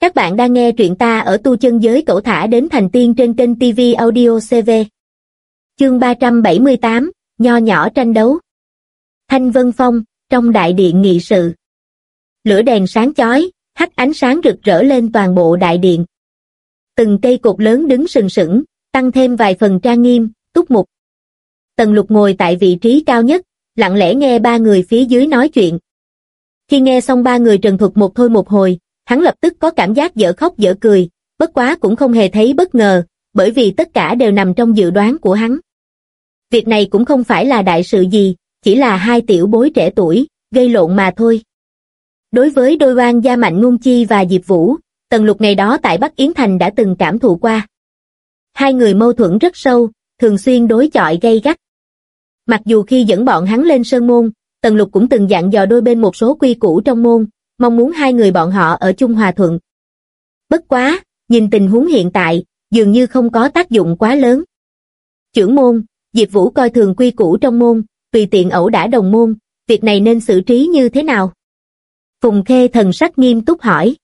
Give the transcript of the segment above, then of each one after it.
Các bạn đang nghe truyện ta ở tu chân giới cổ thả đến thành tiên trên kênh TV Audio CV. Chương 378, Nho nhỏ tranh đấu. Thanh Vân Phong, trong đại điện nghị sự. Lửa đèn sáng chói, hắt ánh sáng rực rỡ lên toàn bộ đại điện. Từng cây cột lớn đứng sừng sững, tăng thêm vài phần trang nghiêm, túc mục. Tần lục ngồi tại vị trí cao nhất, lặng lẽ nghe ba người phía dưới nói chuyện. Khi nghe xong ba người trần thuật một thôi một hồi, hắn lập tức có cảm giác dở khóc dở cười, bất quá cũng không hề thấy bất ngờ, bởi vì tất cả đều nằm trong dự đoán của hắn. Việc này cũng không phải là đại sự gì, chỉ là hai tiểu bối trẻ tuổi, gây lộn mà thôi. Đối với đôi oan gia Mạnh Ngôn Chi và Diệp Vũ, Tần Lục ngày đó tại Bắc Yến Thành đã từng cảm thụ qua. Hai người mâu thuẫn rất sâu, thường xuyên đối chọi gây gắt. Mặc dù khi dẫn bọn hắn lên sơn môn, Tần Lục cũng từng dặn dò đôi bên một số quy củ trong môn, mong muốn hai người bọn họ ở chung hòa thuận. Bất quá, nhìn tình huống hiện tại, dường như không có tác dụng quá lớn. Trưởng môn, Diệp Vũ coi thường quy củ trong môn, tùy tiện ẩu đả đồng môn, việc này nên xử trí như thế nào? Phùng Khê thần sắc nghiêm túc hỏi.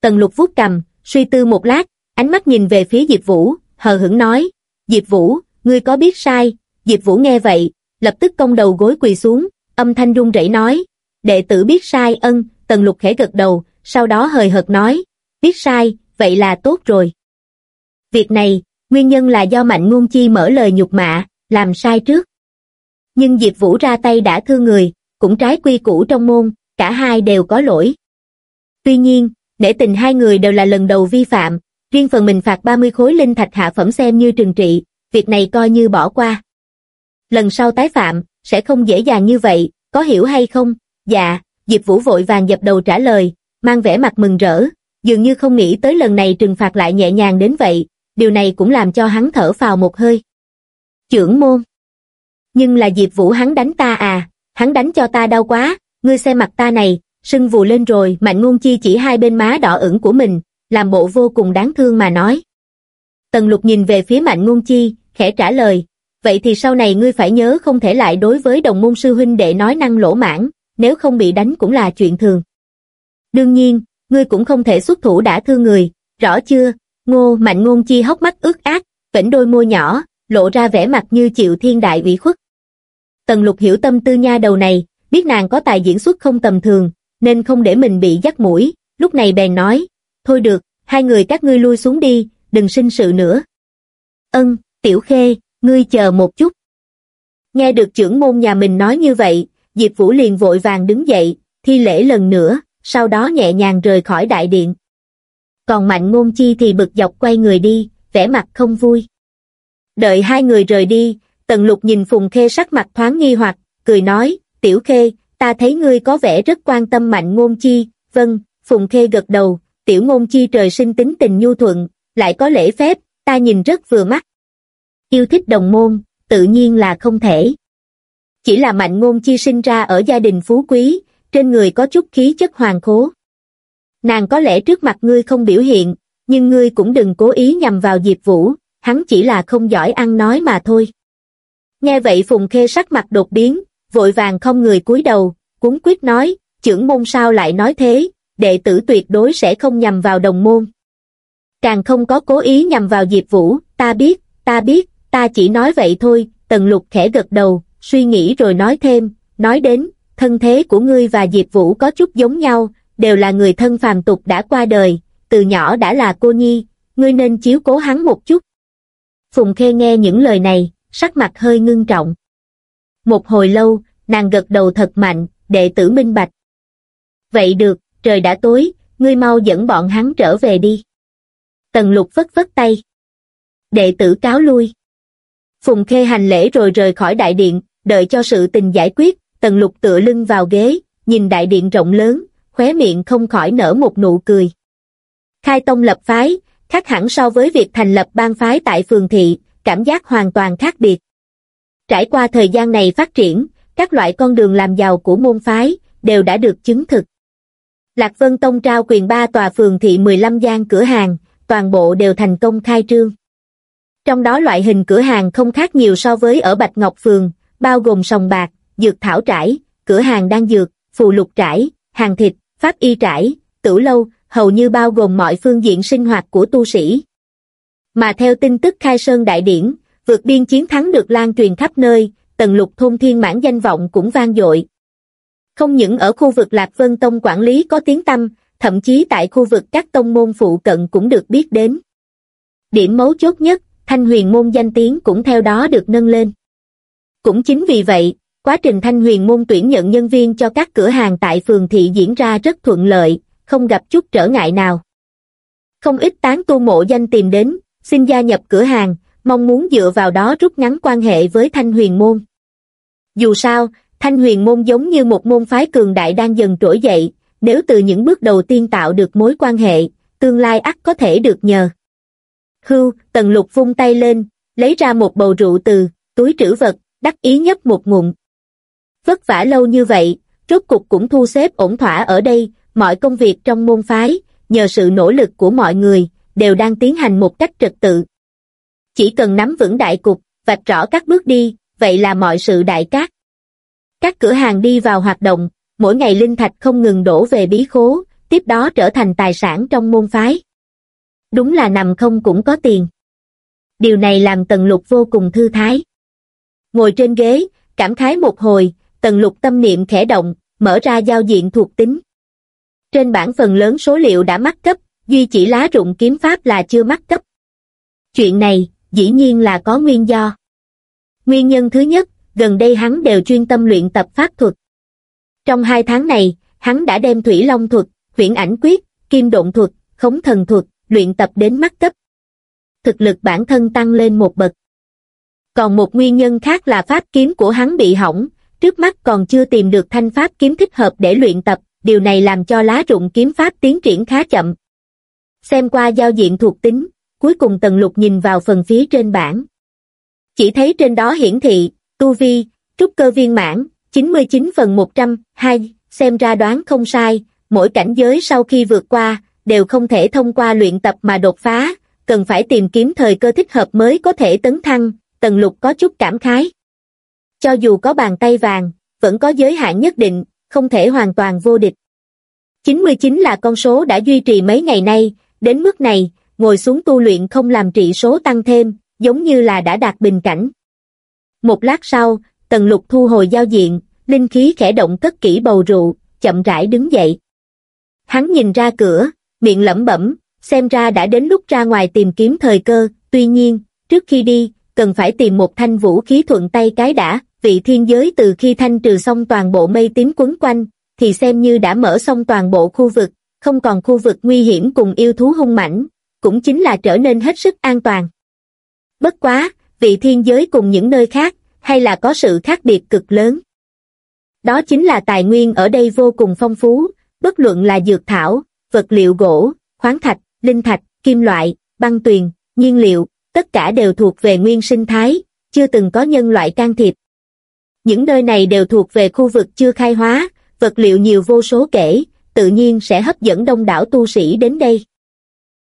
Tần lục vuốt cầm, suy tư một lát, ánh mắt nhìn về phía Diệp Vũ, hờ hững nói, Diệp Vũ, ngươi có biết sai? Diệp Vũ nghe vậy, lập tức cong đầu gối quỳ xuống, âm thanh run rẩy nói, đệ tử biết sai ân, Tần lục khẽ gật đầu, sau đó hời hợt nói, biết sai, vậy là tốt rồi. Việc này, nguyên nhân là do Mạnh Ngôn Chi mở lời nhục mạ, làm sai trước. Nhưng Diệp Vũ ra tay đã thương người, cũng trái quy củ trong môn, cả hai đều có lỗi. Tuy nhiên, nể tình hai người đều là lần đầu vi phạm, riêng phần mình phạt 30 khối linh thạch hạ phẩm xem như trừng trị, việc này coi như bỏ qua. Lần sau tái phạm, sẽ không dễ dàng như vậy, có hiểu hay không? Dạ, Diệp Vũ vội vàng dập đầu trả lời, mang vẻ mặt mừng rỡ, dường như không nghĩ tới lần này trừng phạt lại nhẹ nhàng đến vậy, điều này cũng làm cho hắn thở phào một hơi. Chưởng môn. Nhưng là Diệp Vũ hắn đánh ta à, hắn đánh cho ta đau quá, ngươi xem mặt ta này, sưng vù lên rồi, Mạnh Ngôn Chi chỉ hai bên má đỏ ửng của mình, làm bộ vô cùng đáng thương mà nói. Tần Lục nhìn về phía Mạnh Ngôn Chi, khẽ trả lời, vậy thì sau này ngươi phải nhớ không thể lại đối với đồng môn sư huynh đệ nói năng lỗ mãn, nếu không bị đánh cũng là chuyện thường. Đương nhiên, ngươi cũng không thể xuất thủ đã thương người, rõ chưa? Ngô Mạnh Ngôn Chi hốc mắt ướt át, vĩnh đôi môi nhỏ, lộ ra vẻ mặt như chịu thiên đại ủy khuất. Tần lục hiểu tâm tư nha đầu này, biết nàng có tài diễn xuất không tầm thường, nên không để mình bị dắt mũi, lúc này bèn nói, thôi được, hai người các ngươi lui xuống đi, đừng sinh sự nữa. Ân, tiểu khê, ngươi chờ một chút. Nghe được trưởng môn nhà mình nói như vậy, Diệp Vũ liền vội vàng đứng dậy, thi lễ lần nữa, sau đó nhẹ nhàng rời khỏi đại điện. Còn Mạnh Ngôn Chi thì bực dọc quay người đi, vẻ mặt không vui. Đợi hai người rời đi, Tần Lục nhìn Phùng Khê sắc mặt thoáng nghi hoặc, cười nói, Tiểu Khê, ta thấy ngươi có vẻ rất quan tâm Mạnh Ngôn Chi, vâng, Phùng Khê gật đầu, Tiểu Ngôn Chi trời sinh tính tình nhu thuận, lại có lễ phép, ta nhìn rất vừa mắt. Yêu thích đồng môn, tự nhiên là không thể. Chỉ là Mạnh Ngôn Chi sinh ra ở gia đình phú quý, trên người có chút khí chất hoàng khố. Nàng có lẽ trước mặt ngươi không biểu hiện, nhưng ngươi cũng đừng cố ý nhằm vào Diệp Vũ, hắn chỉ là không giỏi ăn nói mà thôi. Nghe vậy Phùng Khê sắc mặt đột biến, vội vàng không người cúi đầu, cuốn quyết nói, trưởng môn sao lại nói thế, đệ tử tuyệt đối sẽ không nhằm vào đồng môn. Càng không có cố ý nhằm vào Diệp Vũ, ta biết, ta biết, ta chỉ nói vậy thôi, tần lục khẽ gật đầu, suy nghĩ rồi nói thêm, nói đến, thân thế của ngươi và Diệp Vũ có chút giống nhau, đều là người thân phàm tục đã qua đời, từ nhỏ đã là cô nhi, ngươi nên chiếu cố hắn một chút. Phùng Khê nghe những lời này, sắc mặt hơi ngưng trọng. Một hồi lâu, nàng gật đầu thật mạnh, đệ tử minh bạch. Vậy được, trời đã tối, ngươi mau dẫn bọn hắn trở về đi. Tần lục vất vất tay. Đệ tử cáo lui. Phùng Khê hành lễ rồi rời khỏi đại điện, đợi cho sự tình giải quyết, tần lục tựa lưng vào ghế, nhìn đại điện rộng lớn, khóe miệng không khỏi nở một nụ cười. Khai tông lập phái, khác hẳn so với việc thành lập bang phái tại phường thị, cảm giác hoàn toàn khác biệt. Trải qua thời gian này phát triển, các loại con đường làm giàu của môn phái đều đã được chứng thực. Lạc Vân Tông trao quyền ba tòa phường thị 15 gian cửa hàng, toàn bộ đều thành công khai trương. Trong đó loại hình cửa hàng không khác nhiều so với ở Bạch Ngọc Phường, bao gồm sòng bạc, dược thảo trải, cửa hàng đan dược, phù lục trải, hàng thịt, pháp y trải, tử lâu, hầu như bao gồm mọi phương diện sinh hoạt của tu sĩ. Mà theo tin tức khai sơn đại điển, vượt biên chiến thắng được lan truyền khắp nơi, tần lục thôn thiên mãn danh vọng cũng vang dội. Không những ở khu vực Lạc Vân Tông quản lý có tiếng tăm, thậm chí tại khu vực các tông môn phụ cận cũng được biết đến. Điểm mấu chốt nhất, thanh huyền môn danh tiếng cũng theo đó được nâng lên. Cũng chính vì vậy, quá trình thanh huyền môn tuyển nhận nhân viên cho các cửa hàng tại phường thị diễn ra rất thuận lợi, không gặp chút trở ngại nào. Không ít tán tu mộ danh tìm đến, xin gia nhập cửa hàng, mong muốn dựa vào đó rút ngắn quan hệ với thanh huyền môn. Dù sao, thanh huyền môn giống như một môn phái cường đại đang dần trỗi dậy, nếu từ những bước đầu tiên tạo được mối quan hệ, tương lai ắt có thể được nhờ. Hưu, tần lục vung tay lên, lấy ra một bầu rượu từ, túi trữ vật, đắc ý nhấp một ngụm. Vất vả lâu như vậy, rốt cục cũng thu xếp ổn thỏa ở đây, mọi công việc trong môn phái, nhờ sự nỗ lực của mọi người, đều đang tiến hành một cách trật tự. Chỉ cần nắm vững đại cục, vạch rõ các bước đi, vậy là mọi sự đại cát. Các cửa hàng đi vào hoạt động, mỗi ngày linh thạch không ngừng đổ về bí khố, tiếp đó trở thành tài sản trong môn phái. Đúng là nằm không cũng có tiền. Điều này làm Tần Lục vô cùng thư thái. Ngồi trên ghế, cảm khái một hồi, Tần Lục tâm niệm khẽ động, mở ra giao diện thuộc tính. Trên bảng phần lớn số liệu đã mắc cấp, duy chỉ lá rụng kiếm pháp là chưa mắc cấp. Chuyện này, dĩ nhiên là có nguyên do. Nguyên nhân thứ nhất, gần đây hắn đều chuyên tâm luyện tập pháp thuật. Trong hai tháng này, hắn đã đem thủy long thuật, huyễn ảnh quyết, kim độn thuật, khống thần thuật, luyện tập đến mắt cấp. Thực lực bản thân tăng lên một bậc. Còn một nguyên nhân khác là pháp kiếm của hắn bị hỏng, trước mắt còn chưa tìm được thanh pháp kiếm thích hợp để luyện tập, điều này làm cho lá rụng kiếm pháp tiến triển khá chậm. Xem qua giao diện thuộc tính, cuối cùng Tần Lục nhìn vào phần phía trên bảng. Chỉ thấy trên đó hiển thị, tu vi, trúc cơ viên mãn, 99 phần 100, 2, xem ra đoán không sai, mỗi cảnh giới sau khi vượt qua, đều không thể thông qua luyện tập mà đột phá, cần phải tìm kiếm thời cơ thích hợp mới có thể tấn thăng, Tần Lục có chút cảm khái. Cho dù có bàn tay vàng, vẫn có giới hạn nhất định, không thể hoàn toàn vô địch. 99 là con số đã duy trì mấy ngày nay, đến mức này, ngồi xuống tu luyện không làm trị số tăng thêm, giống như là đã đạt bình cảnh. Một lát sau, Tần Lục thu hồi giao diện, linh khí khẽ động cất kỹ bầu rượu, chậm rãi đứng dậy. Hắn nhìn ra cửa, miệng lẩm bẩm, xem ra đã đến lúc ra ngoài tìm kiếm thời cơ, tuy nhiên, trước khi đi, cần phải tìm một thanh vũ khí thuận tay cái đã, vị thiên giới từ khi thanh trừ xong toàn bộ mây tím quấn quanh, thì xem như đã mở xong toàn bộ khu vực, không còn khu vực nguy hiểm cùng yêu thú hung mãnh, cũng chính là trở nên hết sức an toàn. Bất quá, vị thiên giới cùng những nơi khác, hay là có sự khác biệt cực lớn. Đó chính là tài nguyên ở đây vô cùng phong phú, bất luận là dược thảo, vật liệu gỗ, khoáng thạch, linh thạch, kim loại, băng tuyền, nhiên liệu, tất cả đều thuộc về nguyên sinh thái, chưa từng có nhân loại can thiệp. Những nơi này đều thuộc về khu vực chưa khai hóa, vật liệu nhiều vô số kể, tự nhiên sẽ hấp dẫn đông đảo tu sĩ đến đây.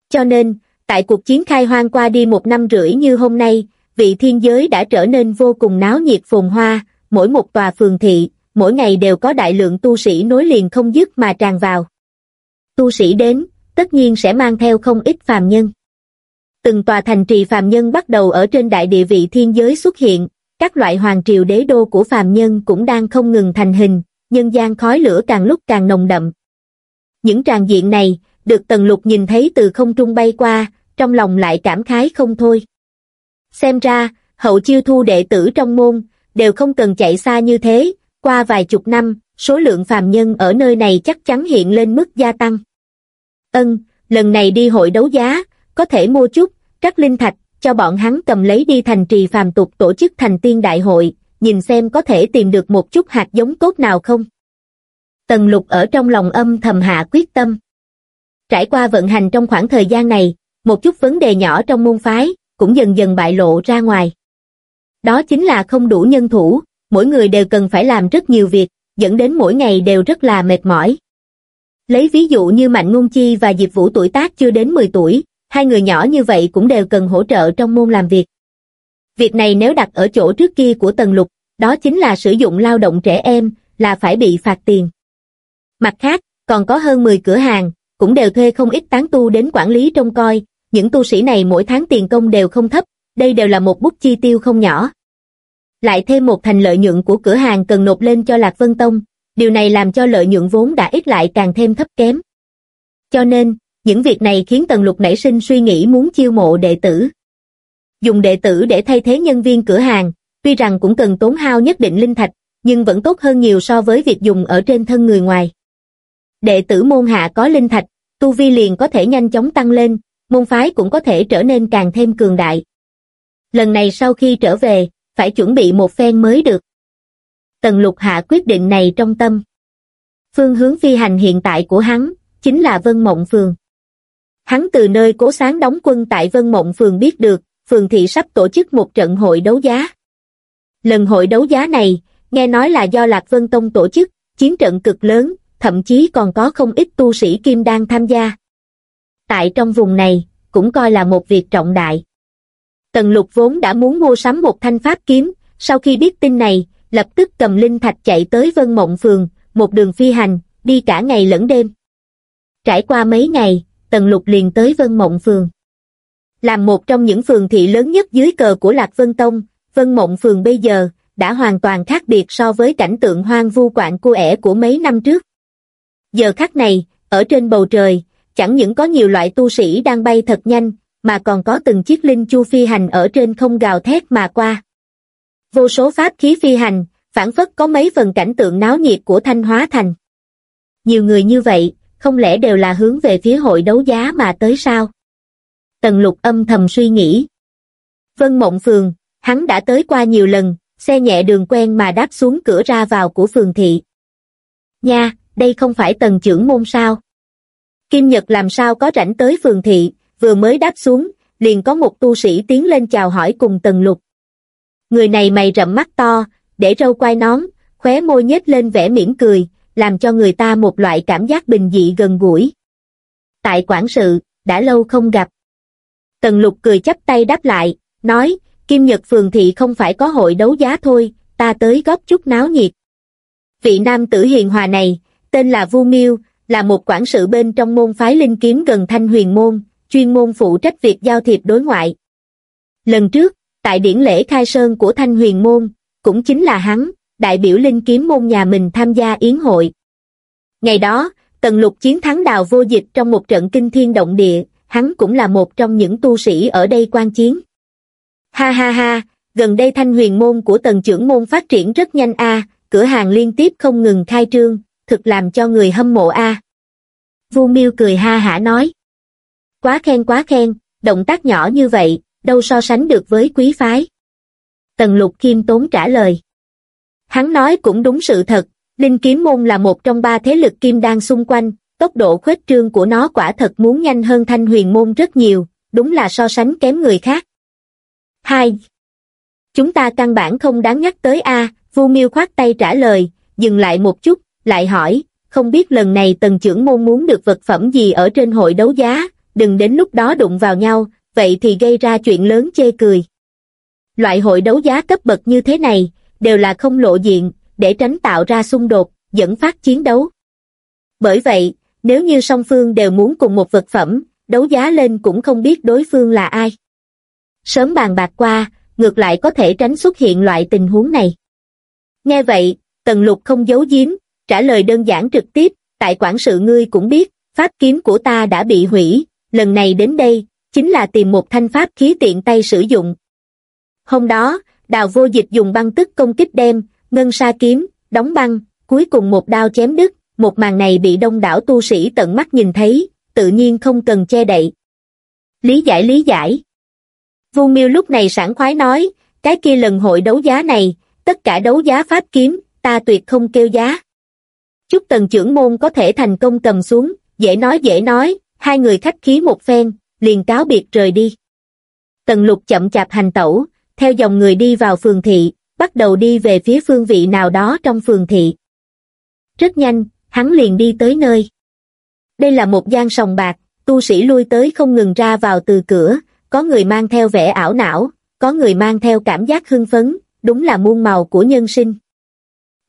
Cho nên, tại cuộc chiến khai hoang qua đi một năm rưỡi như hôm nay, vị thiên giới đã trở nên vô cùng náo nhiệt phồn hoa, mỗi một tòa phường thị, mỗi ngày đều có đại lượng tu sĩ nối liền không dứt mà tràn vào. Tu sĩ đến, tất nhiên sẽ mang theo không ít phàm nhân. Từng tòa thành trì phàm nhân bắt đầu ở trên đại địa vị thiên giới xuất hiện, các loại hoàng triều đế đô của phàm nhân cũng đang không ngừng thành hình, nhân gian khói lửa càng lúc càng nồng đậm. Những tràng diện này, được Tần Lục nhìn thấy từ không trung bay qua, trong lòng lại cảm khái không thôi. Xem ra, hậu chiêu thu đệ tử trong môn, đều không cần chạy xa như thế, qua vài chục năm, số lượng phàm nhân ở nơi này chắc chắn hiện lên mức gia tăng. Ân, lần này đi hội đấu giá, có thể mua chút, các linh thạch, cho bọn hắn cầm lấy đi thành trì phàm tục tổ chức thành tiên đại hội, nhìn xem có thể tìm được một chút hạt giống tốt nào không. Tần lục ở trong lòng âm thầm hạ quyết tâm. Trải qua vận hành trong khoảng thời gian này, một chút vấn đề nhỏ trong môn phái, cũng dần dần bại lộ ra ngoài. Đó chính là không đủ nhân thủ, mỗi người đều cần phải làm rất nhiều việc, dẫn đến mỗi ngày đều rất là mệt mỏi. Lấy ví dụ như Mạnh Ngôn Chi và Diệp Vũ tuổi tác chưa đến 10 tuổi, hai người nhỏ như vậy cũng đều cần hỗ trợ trong môn làm việc. Việc này nếu đặt ở chỗ trước kia của Tần Lục, đó chính là sử dụng lao động trẻ em, là phải bị phạt tiền. Mặt khác, còn có hơn 10 cửa hàng, cũng đều thuê không ít tán tu đến quản lý trông coi, những tu sĩ này mỗi tháng tiền công đều không thấp, đây đều là một bút chi tiêu không nhỏ. Lại thêm một thành lợi nhuận của cửa hàng cần nộp lên cho Lạc Vân Tông, điều này làm cho lợi nhuận vốn đã ít lại càng thêm thấp kém. Cho nên, những việc này khiến Tần Lục nảy sinh suy nghĩ muốn chiêu mộ đệ tử. Dùng đệ tử để thay thế nhân viên cửa hàng, tuy rằng cũng cần tốn hao nhất định linh thạch, nhưng vẫn tốt hơn nhiều so với việc dùng ở trên thân người ngoài. Đệ tử môn hạ có linh thạch, tu vi liền có thể nhanh chóng tăng lên, môn phái cũng có thể trở nên càng thêm cường đại. Lần này sau khi trở về, phải chuẩn bị một phen mới được. Tần lục hạ quyết định này trong tâm. Phương hướng phi hành hiện tại của hắn, chính là Vân Mộng Phường. Hắn từ nơi cố sáng đóng quân tại Vân Mộng Phường biết được, phường thị sắp tổ chức một trận hội đấu giá. Lần hội đấu giá này, nghe nói là do Lạc Vân Tông tổ chức, chiến trận cực lớn, thậm chí còn có không ít tu sĩ kim đan tham gia. Tại trong vùng này, cũng coi là một việc trọng đại. Tần lục vốn đã muốn mua sắm một thanh pháp kiếm, sau khi biết tin này, lập tức cầm linh thạch chạy tới Vân Mộng Phường, một đường phi hành, đi cả ngày lẫn đêm. Trải qua mấy ngày, Tần Lục liền tới Vân Mộng Phường. Làm một trong những phường thị lớn nhất dưới cờ của Lạc Vân Tông, Vân Mộng Phường bây giờ, đã hoàn toàn khác biệt so với cảnh tượng hoang vu quạng cu ẻ của mấy năm trước. Giờ khắc này, ở trên bầu trời, chẳng những có nhiều loại tu sĩ đang bay thật nhanh, mà còn có từng chiếc linh chu phi hành ở trên không gào thét mà qua. Vô số pháp khí phi hành, phản phất có mấy phần cảnh tượng náo nhiệt của Thanh Hóa Thành. Nhiều người như vậy, không lẽ đều là hướng về phía hội đấu giá mà tới sao? Tần lục âm thầm suy nghĩ. Vân Mộng Phường, hắn đã tới qua nhiều lần, xe nhẹ đường quen mà đáp xuống cửa ra vào của phường thị. Nha, đây không phải tần trưởng môn sao? Kim Nhật làm sao có rảnh tới phường thị, vừa mới đáp xuống, liền có một tu sĩ tiến lên chào hỏi cùng tần lục. Người này mày rậm mắt to, để râu quai nón, khóe môi nhếch lên vẻ mỉm cười, làm cho người ta một loại cảm giác bình dị gần gũi. Tại quản sự, đã lâu không gặp. Tần lục cười chắp tay đáp lại, nói, Kim Nhật Phường Thị không phải có hội đấu giá thôi, ta tới góp chút náo nhiệt. Vị nam tử hiền hòa này, tên là Vu Miêu, là một quản sự bên trong môn phái linh kiếm gần Thanh Huyền Môn, chuyên môn phụ trách việc giao thiệp đối ngoại. Lần trước, tại điển lễ khai sơn của Thanh Huyền Môn, cũng chính là hắn, đại biểu linh kiếm môn nhà mình tham gia yến hội. Ngày đó, Tần Lục chiến thắng đào vô dịch trong một trận kinh thiên động địa, hắn cũng là một trong những tu sĩ ở đây quan chiến. Ha ha ha, gần đây thanh huyền môn của tần trưởng môn phát triển rất nhanh a, cửa hàng liên tiếp không ngừng khai trương, thực làm cho người hâm mộ a. Vu Miêu cười ha hả nói. Quá khen quá khen, động tác nhỏ như vậy, đâu so sánh được với quý phái. Tần lục khiêm tốn trả lời. Hắn nói cũng đúng sự thật, Linh Kiếm Môn là một trong ba thế lực kim đan xung quanh, tốc độ khuếch trương của nó quả thật muốn nhanh hơn Thanh Huyền Môn rất nhiều, đúng là so sánh kém người khác. 2. Chúng ta căn bản không đáng nhắc tới A, Vu Miêu khoát tay trả lời, dừng lại một chút, lại hỏi, không biết lần này tần trưởng môn muốn được vật phẩm gì ở trên hội đấu giá, đừng đến lúc đó đụng vào nhau, vậy thì gây ra chuyện lớn chê cười. Loại hội đấu giá cấp bậc như thế này, đều là không lộ diện, để tránh tạo ra xung đột, dẫn phát chiến đấu. Bởi vậy, nếu như song phương đều muốn cùng một vật phẩm, đấu giá lên cũng không biết đối phương là ai. Sớm bàn bạc qua, ngược lại có thể tránh xuất hiện loại tình huống này. Nghe vậy, Tần Lục không giấu giếm, trả lời đơn giản trực tiếp, tại quản sự ngươi cũng biết, pháp kiếm của ta đã bị hủy, lần này đến đây, chính là tìm một thanh pháp khí tiện tay sử dụng. Hôm đó, đào vô dịch dùng băng tức công kích đem, ngân sa kiếm, đóng băng, cuối cùng một đao chém đứt, một màn này bị đông đảo tu sĩ tận mắt nhìn thấy, tự nhiên không cần che đậy. Lý giải lý giải. Vu Miêu lúc này sảng khoái nói, cái kia lần hội đấu giá này, tất cả đấu giá pháp kiếm, ta tuyệt không kêu giá. Chúc tần trưởng môn có thể thành công cầm xuống, dễ nói dễ nói, hai người khách khí một phen, liền cáo biệt rời đi. Tần lục chậm chạp hành tẩu, theo dòng người đi vào phường thị, bắt đầu đi về phía phương vị nào đó trong phường thị. Rất nhanh, hắn liền đi tới nơi. Đây là một gian sòng bạc, tu sĩ lui tới không ngừng ra vào từ cửa, có người mang theo vẻ ảo não, có người mang theo cảm giác hưng phấn, đúng là muôn màu của nhân sinh.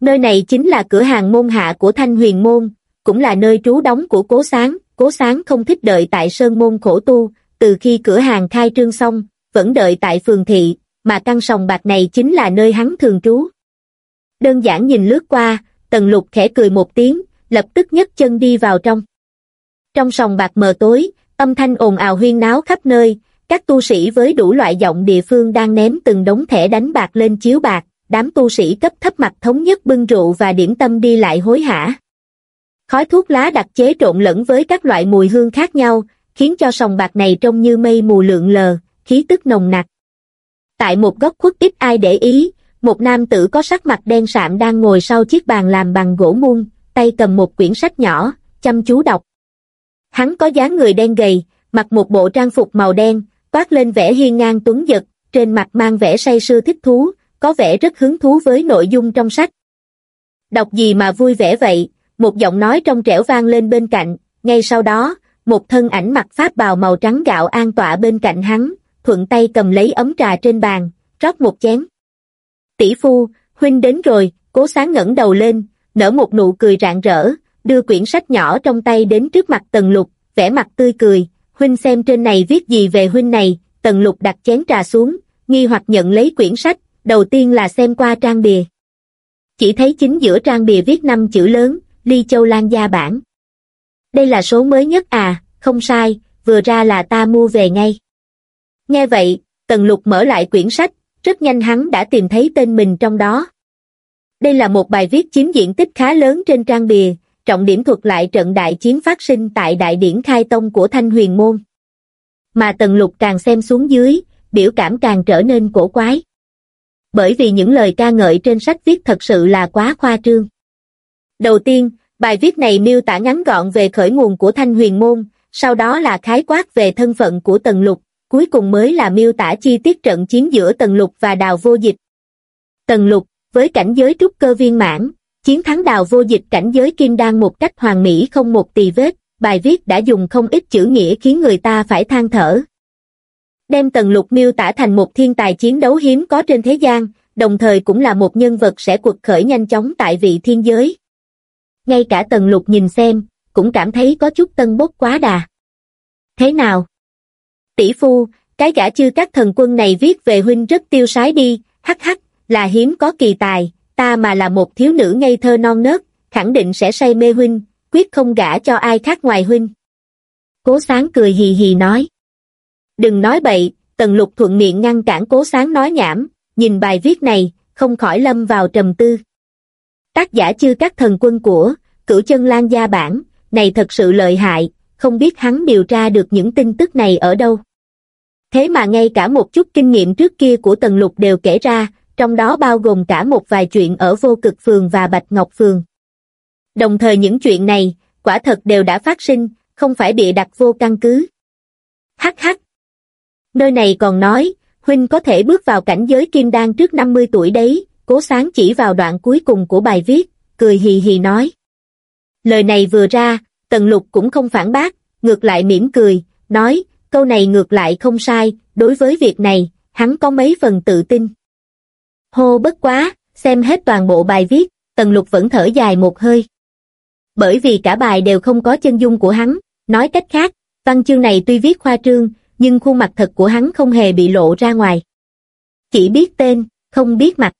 Nơi này chính là cửa hàng môn hạ của Thanh Huyền Môn, cũng là nơi trú đóng của Cố Sáng, cố sáng không thích đợi tại sơn môn khổ tu, từ khi cửa hàng khai trương xong, vẫn đợi tại phường thị, mà căn sòng bạc này chính là nơi hắn thường trú. Đơn giản nhìn lướt qua, tần lục khẽ cười một tiếng, lập tức nhấc chân đi vào trong. Trong sòng bạc mờ tối, âm thanh ồn ào huyên náo khắp nơi, các tu sĩ với đủ loại giọng địa phương đang ném từng đống thẻ đánh bạc lên chiếu bạc, đám tu sĩ cấp thấp mặt thống nhất bưng rượu và điểm tâm đi lại hối hả. Khói thuốc lá đặc chế trộn lẫn với các loại mùi hương khác nhau, khiến cho sòng bạc này trông như mây mù lượn lờ, khí tức nồng nặc. Tại một góc khuất ít ai để ý, một nam tử có sắc mặt đen sạm đang ngồi sau chiếc bàn làm bằng gỗ muôn, tay cầm một quyển sách nhỏ, chăm chú đọc. Hắn có dáng người đen gầy, mặc một bộ trang phục màu đen, toát lên vẻ hiên ngang tuấn giật, trên mặt mang vẻ say sưa thích thú, có vẻ rất hứng thú với nội dung trong sách. Đọc gì mà vui vẻ vậy, một giọng nói trong trẻo vang lên bên cạnh, ngay sau đó, một thân ảnh mặc pháp bào màu trắng gạo an tọa bên cạnh hắn, thuận tay cầm lấy ấm trà trên bàn, rót một chén. Tỷ phu, huynh đến rồi, cố sáng ngẩng đầu lên, nở một nụ cười rạng rỡ, đưa quyển sách nhỏ trong tay đến trước mặt tần lục, vẻ mặt tươi cười, huynh xem trên này viết gì về huynh này, tần lục đặt chén trà xuống, nghi hoặc nhận lấy quyển sách, đầu tiên là xem qua trang bìa. Chỉ thấy chính giữa trang bìa viết năm chữ lớn, Ly Châu Lan Gia Bản. Đây là số mới nhất à, không sai, vừa ra là ta mua về ngay. Nghe vậy, Tần Lục mở lại quyển sách, rất nhanh hắn đã tìm thấy tên mình trong đó. Đây là một bài viết chiếm diện tích khá lớn trên trang bìa, trọng điểm thuật lại trận đại chiến phát sinh tại đại điển khai tông của Thanh Huyền Môn. Mà Tần Lục càng xem xuống dưới, biểu cảm càng trở nên cổ quái. Bởi vì những lời ca ngợi trên sách viết thật sự là quá khoa trương. Đầu tiên, bài viết này miêu tả ngắn gọn về khởi nguồn của Thanh Huyền Môn, sau đó là khái quát về thân phận của Tần Lục, cuối cùng mới là miêu tả chi tiết trận chiến giữa Tần Lục và Đào Vô Dịch. Tần Lục, với cảnh giới trúc cơ viên mãn, chiến thắng Đào Vô Dịch cảnh giới kim đan một cách hoàn mỹ không một tì vết, bài viết đã dùng không ít chữ nghĩa khiến người ta phải than thở. Đem Tần Lục miêu tả thành một thiên tài chiến đấu hiếm có trên thế gian, đồng thời cũng là một nhân vật sẽ cuộc khởi nhanh chóng tại vị thiên giới. Ngay cả Tần Lục nhìn xem, cũng cảm thấy có chút tân bốc quá đà. Thế nào? Tỷ phu, cái gã chư các thần quân này viết về huynh rất tiêu sái đi, hắc hắc, là hiếm có kỳ tài, ta mà là một thiếu nữ ngây thơ non nớt, khẳng định sẽ say mê huynh, quyết không gả cho ai khác ngoài huynh. Cố sáng cười hì hì nói. Đừng nói bậy, tần lục thuận miệng ngăn cản cố sáng nói nhảm, nhìn bài viết này, không khỏi lâm vào trầm tư. Tác giả chư các thần quân của, cửu chân lan gia bản, này thật sự lợi hại, không biết hắn điều tra được những tin tức này ở đâu. Thế mà ngay cả một chút kinh nghiệm trước kia của Tần Lục đều kể ra, trong đó bao gồm cả một vài chuyện ở vô cực phường và Bạch Ngọc phường. Đồng thời những chuyện này, quả thật đều đã phát sinh, không phải bịa đặt vô căn cứ. Hắc hắc. Nơi này còn nói, Huynh có thể bước vào cảnh giới kim đan trước 50 tuổi đấy, cố sáng chỉ vào đoạn cuối cùng của bài viết, cười hì hì nói. Lời này vừa ra, Tần Lục cũng không phản bác, ngược lại mỉm cười, nói, câu này ngược lại không sai, đối với việc này, hắn có mấy phần tự tin. Hô bất quá, xem hết toàn bộ bài viết, Tần Lục vẫn thở dài một hơi. Bởi vì cả bài đều không có chân dung của hắn, nói cách khác, văn chương này tuy viết khoa trương, nhưng khuôn mặt thật của hắn không hề bị lộ ra ngoài. Chỉ biết tên, không biết mặt.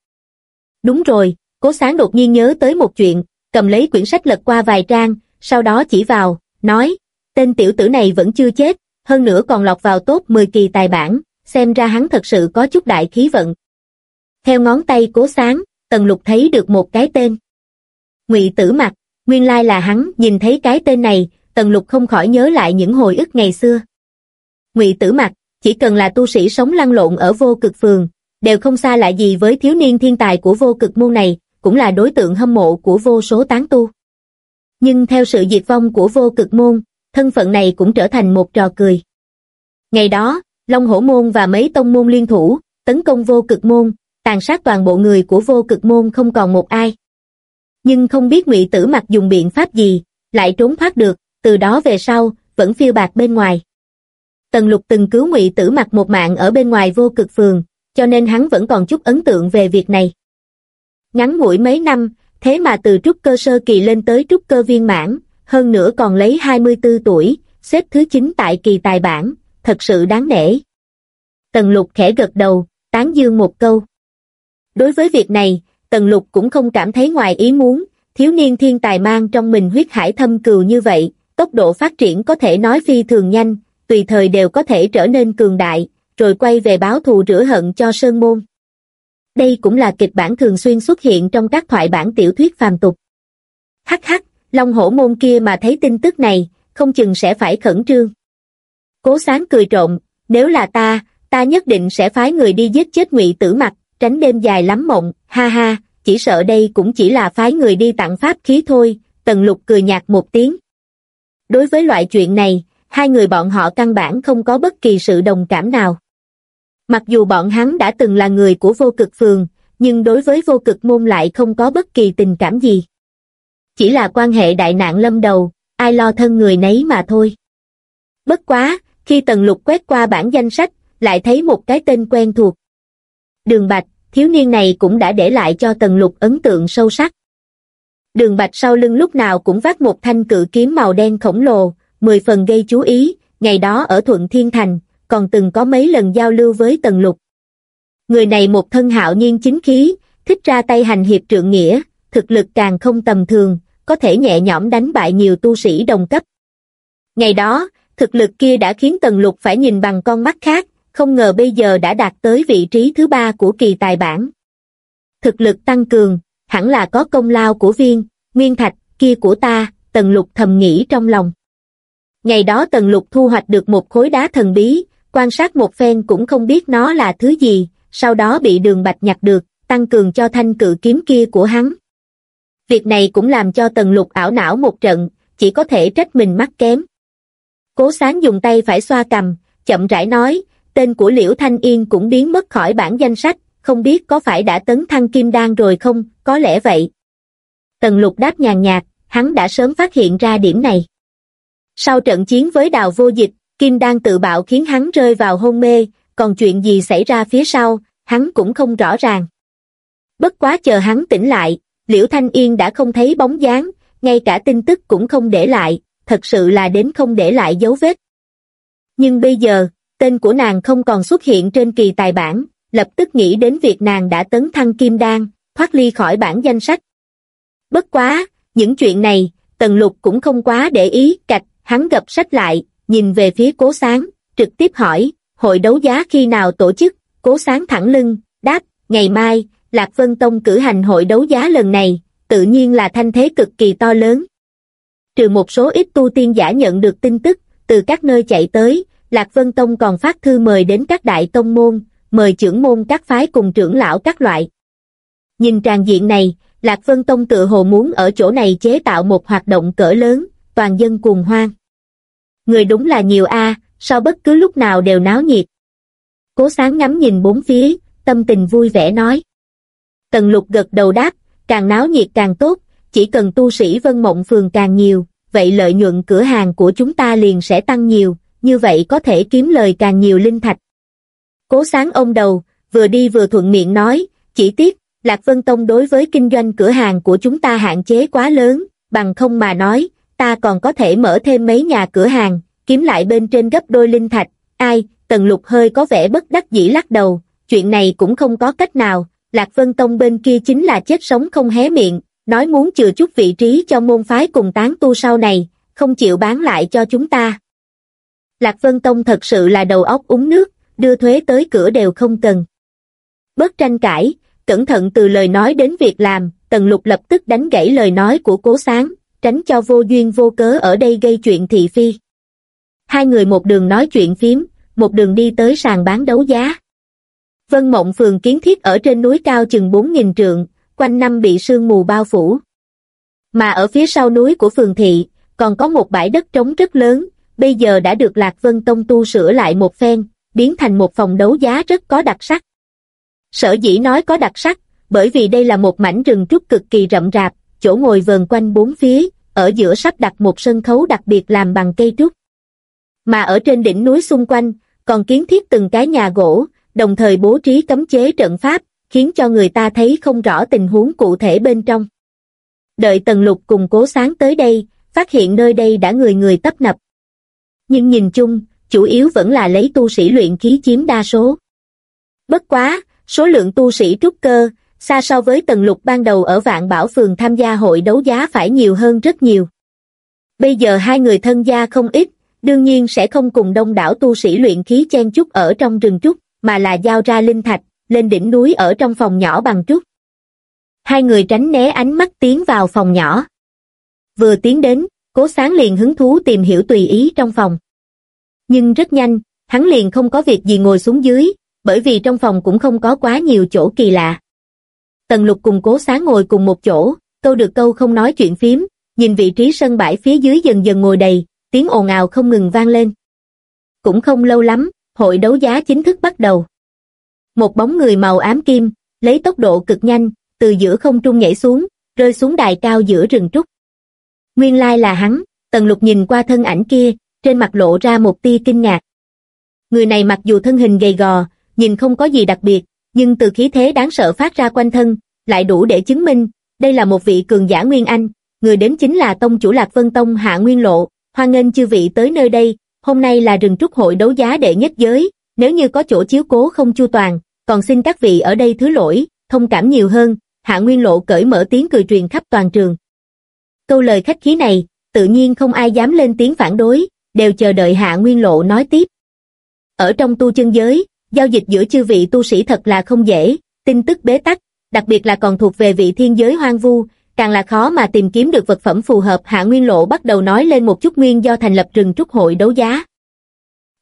Đúng rồi, cố sáng đột nhiên nhớ tới một chuyện, cầm lấy quyển sách lật qua vài trang, sau đó chỉ vào, nói, tên tiểu tử này vẫn chưa chết, hơn nữa còn lọt vào top 10 kỳ tài bản, xem ra hắn thật sự có chút đại khí vận. Theo ngón tay cố sáng, Tần Lục thấy được một cái tên. Ngụy Tử Mặc, nguyên lai là hắn, nhìn thấy cái tên này, Tần Lục không khỏi nhớ lại những hồi ức ngày xưa. Ngụy Tử Mặc, chỉ cần là tu sĩ sống lăn lộn ở vô cực phường, đều không xa lạ gì với thiếu niên thiên tài của vô cực môn này, cũng là đối tượng hâm mộ của vô số tán tu. Nhưng theo sự diệt vong của vô cực môn, thân phận này cũng trở thành một trò cười. Ngày đó, Long Hổ Môn và mấy tông môn liên thủ, tấn công vô cực môn, tàn sát toàn bộ người của vô cực môn không còn một ai. Nhưng không biết ngụy tử mặc dùng biện pháp gì, lại trốn thoát được, từ đó về sau, vẫn phiêu bạc bên ngoài. Tần lục từng cứu ngụy tử mặc một mạng ở bên ngoài vô cực phường, cho nên hắn vẫn còn chút ấn tượng về việc này. Ngắn ngủi mấy năm, thế mà từ trúc cơ sơ kỳ lên tới trúc cơ viên mãn, hơn nữa còn lấy 24 tuổi, xếp thứ 9 tại kỳ tài bản, thật sự đáng nể. Tần lục khẽ gật đầu, tán dương một câu. Đối với việc này, Tần lục cũng không cảm thấy ngoài ý muốn, thiếu niên thiên tài mang trong mình huyết hải thâm cừu như vậy, tốc độ phát triển có thể nói phi thường nhanh, tùy thời đều có thể trở nên cường đại, rồi quay về báo thù rửa hận cho Sơn Môn. Đây cũng là kịch bản thường xuyên xuất hiện trong các thoại bản tiểu thuyết phàm tục. Hắc hắc, Long hổ môn kia mà thấy tin tức này, không chừng sẽ phải khẩn trương. Cố sáng cười trộn, nếu là ta, ta nhất định sẽ phái người đi giết chết ngụy tử mặt, tránh đêm dài lắm mộng, ha ha, chỉ sợ đây cũng chỉ là phái người đi tặng pháp khí thôi, tần lục cười nhạt một tiếng. Đối với loại chuyện này, hai người bọn họ căn bản không có bất kỳ sự đồng cảm nào. Mặc dù bọn hắn đã từng là người của vô cực phường, nhưng đối với vô cực môn lại không có bất kỳ tình cảm gì. Chỉ là quan hệ đại nạn lâm đầu, ai lo thân người nấy mà thôi. Bất quá, khi Tần Lục quét qua bản danh sách, lại thấy một cái tên quen thuộc. Đường Bạch, thiếu niên này cũng đã để lại cho Tần Lục ấn tượng sâu sắc. Đường Bạch sau lưng lúc nào cũng vác một thanh cự kiếm màu đen khổng lồ, mười phần gây chú ý, ngày đó ở Thuận Thiên Thành, còn từng có mấy lần giao lưu với Tần Lục. Người này một thân hạo nhiên chính khí, thích ra tay hành hiệp trượng nghĩa, thực lực càng không tầm thường, có thể nhẹ nhõm đánh bại nhiều tu sĩ đồng cấp. Ngày đó, thực lực kia đã khiến Tần Lục phải nhìn bằng con mắt khác, không ngờ bây giờ đã đạt tới vị trí thứ ba của kỳ tài bản. Thực lực tăng cường, hẳn là có công lao của viên, nguyên thạch, kia của ta, Tần Lục thầm nghĩ trong lòng. Ngày đó Tần Lục thu hoạch được một khối đá thần bí, quan sát một phen cũng không biết nó là thứ gì, sau đó bị đường bạch nhặt được, tăng cường cho thanh cự kiếm kia của hắn. Việc này cũng làm cho Tần Lục ảo não một trận, chỉ có thể trách mình mắc kém. Cố sáng dùng tay phải xoa cầm, chậm rãi nói, tên của Liễu Thanh Yên cũng biến mất khỏi bản danh sách, không biết có phải đã tấn thăng kim đan rồi không, có lẽ vậy. Tần lục đáp nhàn nhạt, hắn đã sớm phát hiện ra điểm này. Sau trận chiến với đào vô dịch, kim đan tự bạo khiến hắn rơi vào hôn mê, còn chuyện gì xảy ra phía sau, hắn cũng không rõ ràng. Bất quá chờ hắn tỉnh lại, Liễu Thanh Yên đã không thấy bóng dáng, ngay cả tin tức cũng không để lại, thật sự là đến không để lại dấu vết. Nhưng bây giờ, tên của nàng không còn xuất hiện trên kỳ tài bản, lập tức nghĩ đến việc nàng đã tấn thăng kim đan, thoát ly khỏi bản danh sách. Bất quá, những chuyện này, Tần Lục cũng không quá để ý, cạch, hắn gập sách lại, nhìn về phía cố sáng, trực tiếp hỏi, hội đấu giá khi nào tổ chức, cố sáng thẳng lưng, đáp, ngày mai, Lạc Vân Tông cử hành hội đấu giá lần này, tự nhiên là thanh thế cực kỳ to lớn. Trừ một số ít tu tiên giả nhận được tin tức, từ các nơi chạy tới, Lạc Vân Tông còn phát thư mời đến các đại tông môn, mời trưởng môn các phái cùng trưởng lão các loại. Nhìn tràn diện này, Lạc Vân Tông tự hồ muốn ở chỗ này chế tạo một hoạt động cỡ lớn, toàn dân cùng hoang. Người đúng là nhiều a, so bất cứ lúc nào đều náo nhiệt. Cố sáng ngắm nhìn bốn phía, tâm tình vui vẻ nói. Tần lục gật đầu đáp, càng náo nhiệt càng tốt, chỉ cần tu sĩ Vân Mộng Phường càng nhiều, vậy lợi nhuận cửa hàng của chúng ta liền sẽ tăng nhiều, như vậy có thể kiếm lời càng nhiều linh thạch. Cố sáng ông đầu, vừa đi vừa thuận miệng nói, chỉ tiếc, Lạc Vân Tông đối với kinh doanh cửa hàng của chúng ta hạn chế quá lớn, bằng không mà nói, ta còn có thể mở thêm mấy nhà cửa hàng, kiếm lại bên trên gấp đôi linh thạch, ai, Tần Lục hơi có vẻ bất đắc dĩ lắc đầu, chuyện này cũng không có cách nào, Lạc Vân Tông bên kia chính là chết sống không hé miệng, nói muốn chừa chút vị trí cho môn phái cùng tán tu sau này, không chịu bán lại cho chúng ta. Lạc Vân Tông thật sự là đầu óc uống nước, đưa thuế tới cửa đều không cần. Bớt tranh cãi, cẩn thận từ lời nói đến việc làm, Tần Lục lập tức đánh gãy lời nói của Cố Sáng, tránh cho vô duyên vô cớ ở đây gây chuyện thị phi. Hai người một đường nói chuyện phím, một đường đi tới sàn bán đấu giá. Vân Mộng phường kiến thiết ở trên núi cao chừng 4.000 trượng, quanh năm bị sương mù bao phủ. Mà ở phía sau núi của phường thị, còn có một bãi đất trống rất lớn, bây giờ đã được Lạc Vân Tông tu sửa lại một phen, biến thành một phòng đấu giá rất có đặc sắc. Sở dĩ nói có đặc sắc, bởi vì đây là một mảnh rừng trúc cực kỳ rậm rạp, chỗ ngồi vờn quanh bốn phía, ở giữa sắp đặt một sân khấu đặc biệt làm bằng cây trúc. Mà ở trên đỉnh núi xung quanh, còn kiến thiết từng cái nhà gỗ, đồng thời bố trí cấm chế trận pháp, khiến cho người ta thấy không rõ tình huống cụ thể bên trong. Đợi Tần Lục cùng cố sáng tới đây, phát hiện nơi đây đã người người tấp nập. Nhưng nhìn chung, chủ yếu vẫn là lấy tu sĩ luyện khí chiếm đa số. Bất quá, số lượng tu sĩ trúc cơ, xa so với tầng lục ban đầu ở Vạn Bảo Phường tham gia hội đấu giá phải nhiều hơn rất nhiều. Bây giờ hai người thân gia không ít, đương nhiên sẽ không cùng đông đảo tu sĩ luyện khí chen chút ở trong rừng trúc, mà là giao ra linh thạch, lên đỉnh núi ở trong phòng nhỏ bằng trúc. Hai người tránh né ánh mắt tiến vào phòng nhỏ. Vừa tiến đến, cố sáng liền hứng thú tìm hiểu tùy ý trong phòng. Nhưng rất nhanh, hắn liền không có việc gì ngồi xuống dưới, bởi vì trong phòng cũng không có quá nhiều chỗ kỳ lạ. Tần lục cùng cố sáng ngồi cùng một chỗ, câu được câu không nói chuyện phím, nhìn vị trí sân bãi phía dưới dần dần ngồi đầy, tiếng ồn ào không ngừng vang lên. Cũng không lâu lắm, hội đấu giá chính thức bắt đầu. Một bóng người màu ám kim, lấy tốc độ cực nhanh, từ giữa không trung nhảy xuống, rơi xuống đài cao giữa rừng trúc. Nguyên lai là hắn, tần lục nhìn qua thân ảnh kia, trên mặt lộ ra một tia kinh ngạc. Người này mặc dù thân hình gầy gò, nhìn không có gì đặc biệt, nhưng từ khí thế đáng sợ phát ra quanh thân, lại đủ để chứng minh, đây là một vị cường giả Nguyên Anh, người đến chính là tông chủ Lạc Vân Tông Hạ Nguyên Lộ, hoan nghênh chư vị tới nơi đây, hôm nay là rừng trúc hội đấu giá đệ nhất giới, nếu như có chỗ chiếu cố không chu toàn, còn xin các vị ở đây thứ lỗi, thông cảm nhiều hơn, Hạ Nguyên Lộ cởi mở tiếng cười truyền khắp toàn trường. Câu lời khách khí này, tự nhiên không ai dám lên tiếng phản đối, đều chờ đợi Hạ Nguyên Lộ nói tiếp. Ở trong tu chân giới, giao dịch giữa chư vị tu sĩ thật là không dễ, tin tức bế tắc, đặc biệt là còn thuộc về vị thiên giới hoang vu, càng là khó mà tìm kiếm được vật phẩm phù hợp Hạ Nguyên Lộ bắt đầu nói lên một chút nguyên do thành lập rừng trúc hội đấu giá.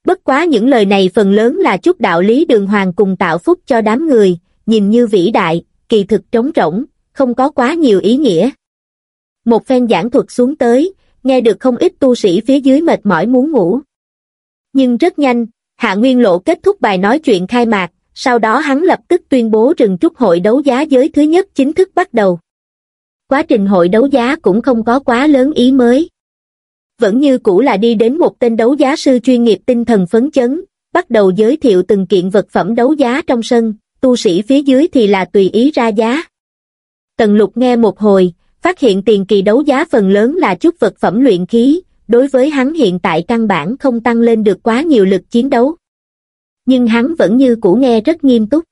Bất quá những lời này phần lớn là chút đạo lý đường hoàng cùng tạo phúc cho đám người, nhìn như vĩ đại, kỳ thực trống rỗng, không có quá nhiều ý nghĩa. Một phen giảng thuật xuống tới, nghe được không ít tu sĩ phía dưới mệt mỏi muốn ngủ. Nhưng rất nhanh, Hạ Nguyên Lộ kết thúc bài nói chuyện khai mạc, sau đó hắn lập tức tuyên bố rừng trúc hội đấu giá giới thứ nhất chính thức bắt đầu. Quá trình hội đấu giá cũng không có quá lớn ý mới. Vẫn như cũ là đi đến một tên đấu giá sư chuyên nghiệp tinh thần phấn chấn, bắt đầu giới thiệu từng kiện vật phẩm đấu giá trong sân, tu sĩ phía dưới thì là tùy ý ra giá. Tần lục nghe một hồi, phát hiện tiền kỳ đấu giá phần lớn là chút vật phẩm luyện khí, đối với hắn hiện tại căn bản không tăng lên được quá nhiều lực chiến đấu. Nhưng hắn vẫn như cũ nghe rất nghiêm túc.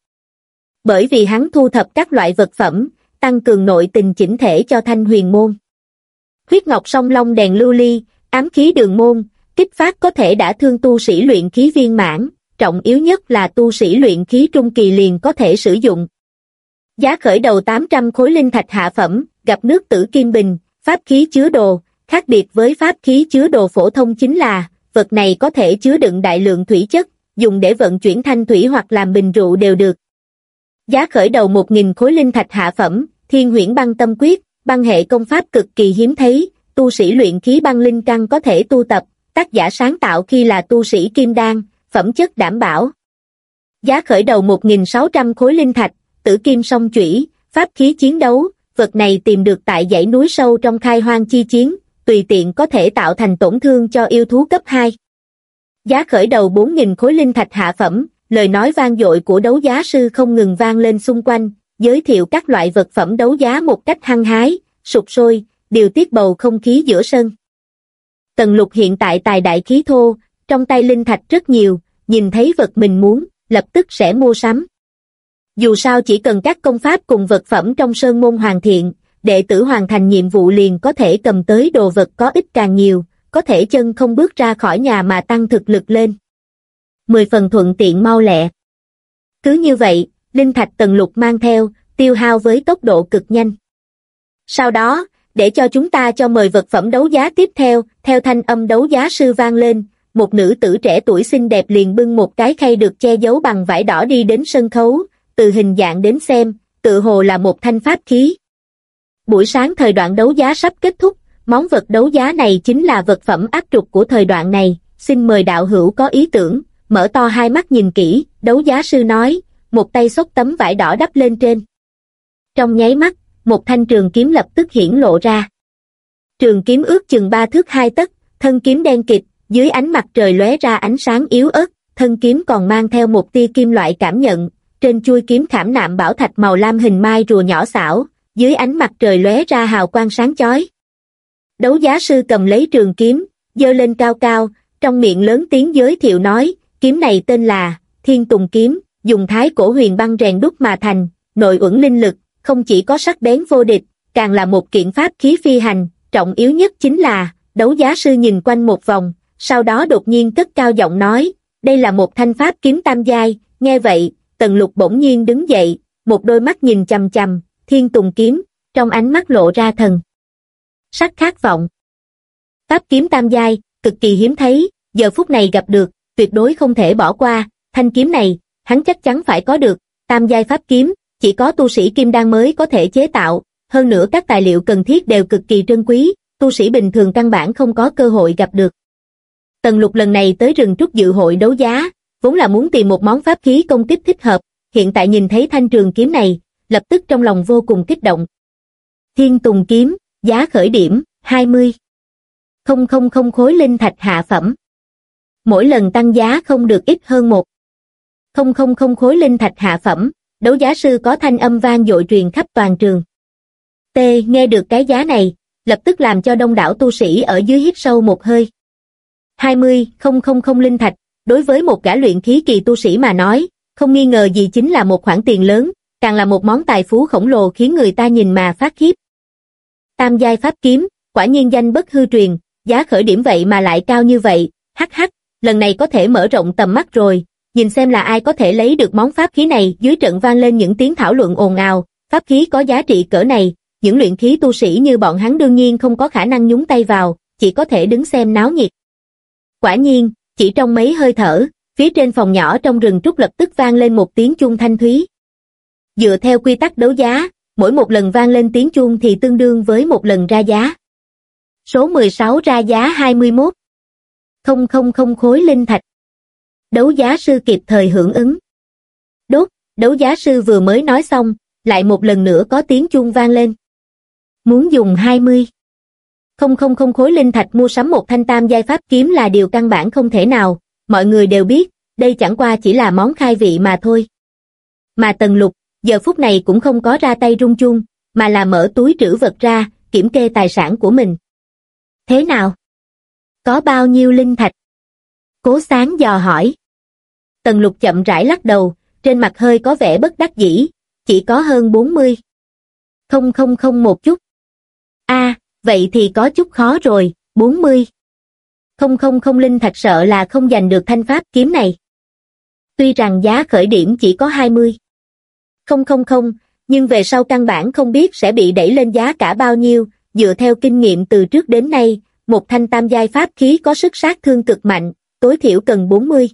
Bởi vì hắn thu thập các loại vật phẩm, tăng cường nội tình chỉnh thể cho thanh huyền môn. Huyết ngọc song long đèn lưu ly, ám khí đường môn, kích phát có thể đã thương tu sĩ luyện khí viên mãn, trọng yếu nhất là tu sĩ luyện khí trung kỳ liền có thể sử dụng. Giá khởi đầu 800 khối linh thạch hạ phẩm, gặp nước tử kim bình, pháp khí chứa đồ, khác biệt với pháp khí chứa đồ phổ thông chính là, vật này có thể chứa đựng đại lượng thủy chất, dùng để vận chuyển thanh thủy hoặc làm bình rượu đều được. Giá khởi đầu 1.000 khối linh thạch hạ phẩm, thiên huyễn băng tâm quyết, băng hệ công pháp cực kỳ hiếm thấy, tu sĩ luyện khí băng linh căn có thể tu tập, tác giả sáng tạo khi là tu sĩ kim đan, phẩm chất đảm bảo. Giá khởi đầu 1.600 khối linh thạch, tử kim song chủy, pháp khí chiến đấu, vật này tìm được tại dãy núi sâu trong khai hoang chi chiến, tùy tiện có thể tạo thành tổn thương cho yêu thú cấp 2. Giá khởi đầu 4.000 khối linh thạch hạ phẩm, lời nói vang dội của đấu giá sư không ngừng vang lên xung quanh, giới thiệu các loại vật phẩm đấu giá một cách hăng hái, sụp sôi, điều tiết bầu không khí giữa sân. Tần lục hiện tại tài đại khí thô, trong tay linh thạch rất nhiều, nhìn thấy vật mình muốn, lập tức sẽ mua sắm. Dù sao chỉ cần các công pháp cùng vật phẩm trong sơn môn hoàn thiện, đệ tử hoàn thành nhiệm vụ liền có thể cầm tới đồ vật có ít càng nhiều, có thể chân không bước ra khỏi nhà mà tăng thực lực lên. Mười phần thuận tiện mau lẹ. Cứ như vậy, linh thạch tần lục mang theo, tiêu hao với tốc độ cực nhanh. Sau đó, để cho chúng ta cho mời vật phẩm đấu giá tiếp theo, theo thanh âm đấu giá sư vang lên, một nữ tử trẻ tuổi xinh đẹp liền bưng một cái khay được che giấu bằng vải đỏ đi đến sân khấu, từ hình dạng đến xem, tự hồ là một thanh pháp khí. Buổi sáng thời đoạn đấu giá sắp kết thúc, món vật đấu giá này chính là vật phẩm áp trục của thời đoạn này, xin mời đạo hữu có ý tưởng, mở to hai mắt nhìn kỹ, đấu giá sư nói, một tay xốc tấm vải đỏ đắp lên trên. Trong nháy mắt, một thanh trường kiếm lập tức hiển lộ ra. Trường kiếm ước chừng ba thước hai tấc, thân kiếm đen kịt, dưới ánh mặt trời lóe ra ánh sáng yếu ớt, thân kiếm còn mang theo một tia kim loại cảm nhận, trên chuôi kiếm khảm nạm bảo thạch màu lam hình mai rùa nhỏ xảo, dưới ánh mặt trời lóe ra hào quang sáng chói. Đấu giá sư cầm lấy trường kiếm, dơ lên cao cao, trong miệng lớn tiếng giới thiệu nói, kiếm này tên là Thiên Tùng Kiếm, dùng thái cổ huyền băng rèn đúc mà thành, nội uẩn linh lực, không chỉ có sắc bén vô địch, càng là một kiện pháp khí phi hành, trọng yếu nhất chính là, đấu giá sư nhìn quanh một vòng, sau đó đột nhiên cất cao giọng nói, đây là một thanh pháp kiếm tam giai, nghe vậy, tần lục bỗng nhiên đứng dậy, một đôi mắt nhìn chầm chầm, thiên tùng kiếm, trong ánh mắt lộ ra thần. Sắc khát vọng. Pháp kiếm tam giai, cực kỳ hiếm thấy, giờ phút này gặp được, tuyệt đối không thể bỏ qua, thanh kiếm này, hắn chắc chắn phải có được, tam giai pháp kiếm, chỉ có tu sĩ kim đan mới có thể chế tạo, hơn nữa các tài liệu cần thiết đều cực kỳ trân quý, tu sĩ bình thường căn bản không có cơ hội gặp được. Tần lục lần này tới rừng trúc dự hội đấu giá, vốn là muốn tìm một món pháp khí công kích thích hợp, hiện tại nhìn thấy thanh trường kiếm này, lập tức trong lòng vô cùng kích động. Thiên Tùng Kiếm, giá khởi điểm, 20. Không không không khối linh thạch hạ phẩm. Mỗi lần tăng giá không được ít hơn một. Không không không khối linh thạch hạ phẩm, đấu giá sư có thanh âm vang dội truyền khắp toàn trường. T nghe được cái giá này, lập tức làm cho đông đảo tu sĩ ở dưới hít sâu một hơi. 20, không không không linh thạch, đối với một gã luyện khí kỳ tu sĩ mà nói, không nghi ngờ gì chính là một khoản tiền lớn, càng là một món tài phú khổng lồ khiến người ta nhìn mà phát khiếp. Tam giai pháp kiếm, quả nhiên danh bất hư truyền, giá khởi điểm vậy mà lại cao như vậy, hắc hắc, lần này có thể mở rộng tầm mắt rồi, nhìn xem là ai có thể lấy được món pháp khí này dưới trận vang lên những tiếng thảo luận ồn ào, pháp khí có giá trị cỡ này, những luyện khí tu sĩ như bọn hắn đương nhiên không có khả năng nhúng tay vào, chỉ có thể đứng xem náo nhiệt. Quả nhiên, chỉ trong mấy hơi thở, phía trên phòng nhỏ trong rừng trúc lập tức vang lên một tiếng chuông thanh thúy. Dựa theo quy tắc đấu giá, mỗi một lần vang lên tiếng chuông thì tương đương với một lần ra giá. Số 16 ra giá 21. Không không không khối linh thạch. Đấu giá sư kịp thời hưởng ứng. Đốt, đấu giá sư vừa mới nói xong, lại một lần nữa có tiếng chuông vang lên. Muốn dùng 20. Không không không khối linh thạch mua sắm một thanh tam giai pháp kiếm là điều căn bản không thể nào, mọi người đều biết, đây chẳng qua chỉ là món khai vị mà thôi. Mà Tần Lục, giờ phút này cũng không có ra tay rung chung, mà là mở túi trữ vật ra, kiểm kê tài sản của mình. Thế nào? Có bao nhiêu linh thạch? Cố sáng dò hỏi. Tần Lục chậm rãi lắc đầu, trên mặt hơi có vẻ bất đắc dĩ, chỉ có hơn 40. Không không không một chút. a vậy thì có chút khó rồi, 40. Không không không linh thạch sợ là không giành được thanh pháp kiếm này. Tuy rằng giá khởi điểm chỉ có 20. Không không không, nhưng về sau căn bản không biết sẽ bị đẩy lên giá cả bao nhiêu, dựa theo kinh nghiệm từ trước đến nay, một thanh tam giai pháp khí có sức sát thương cực mạnh, tối thiểu cần 40.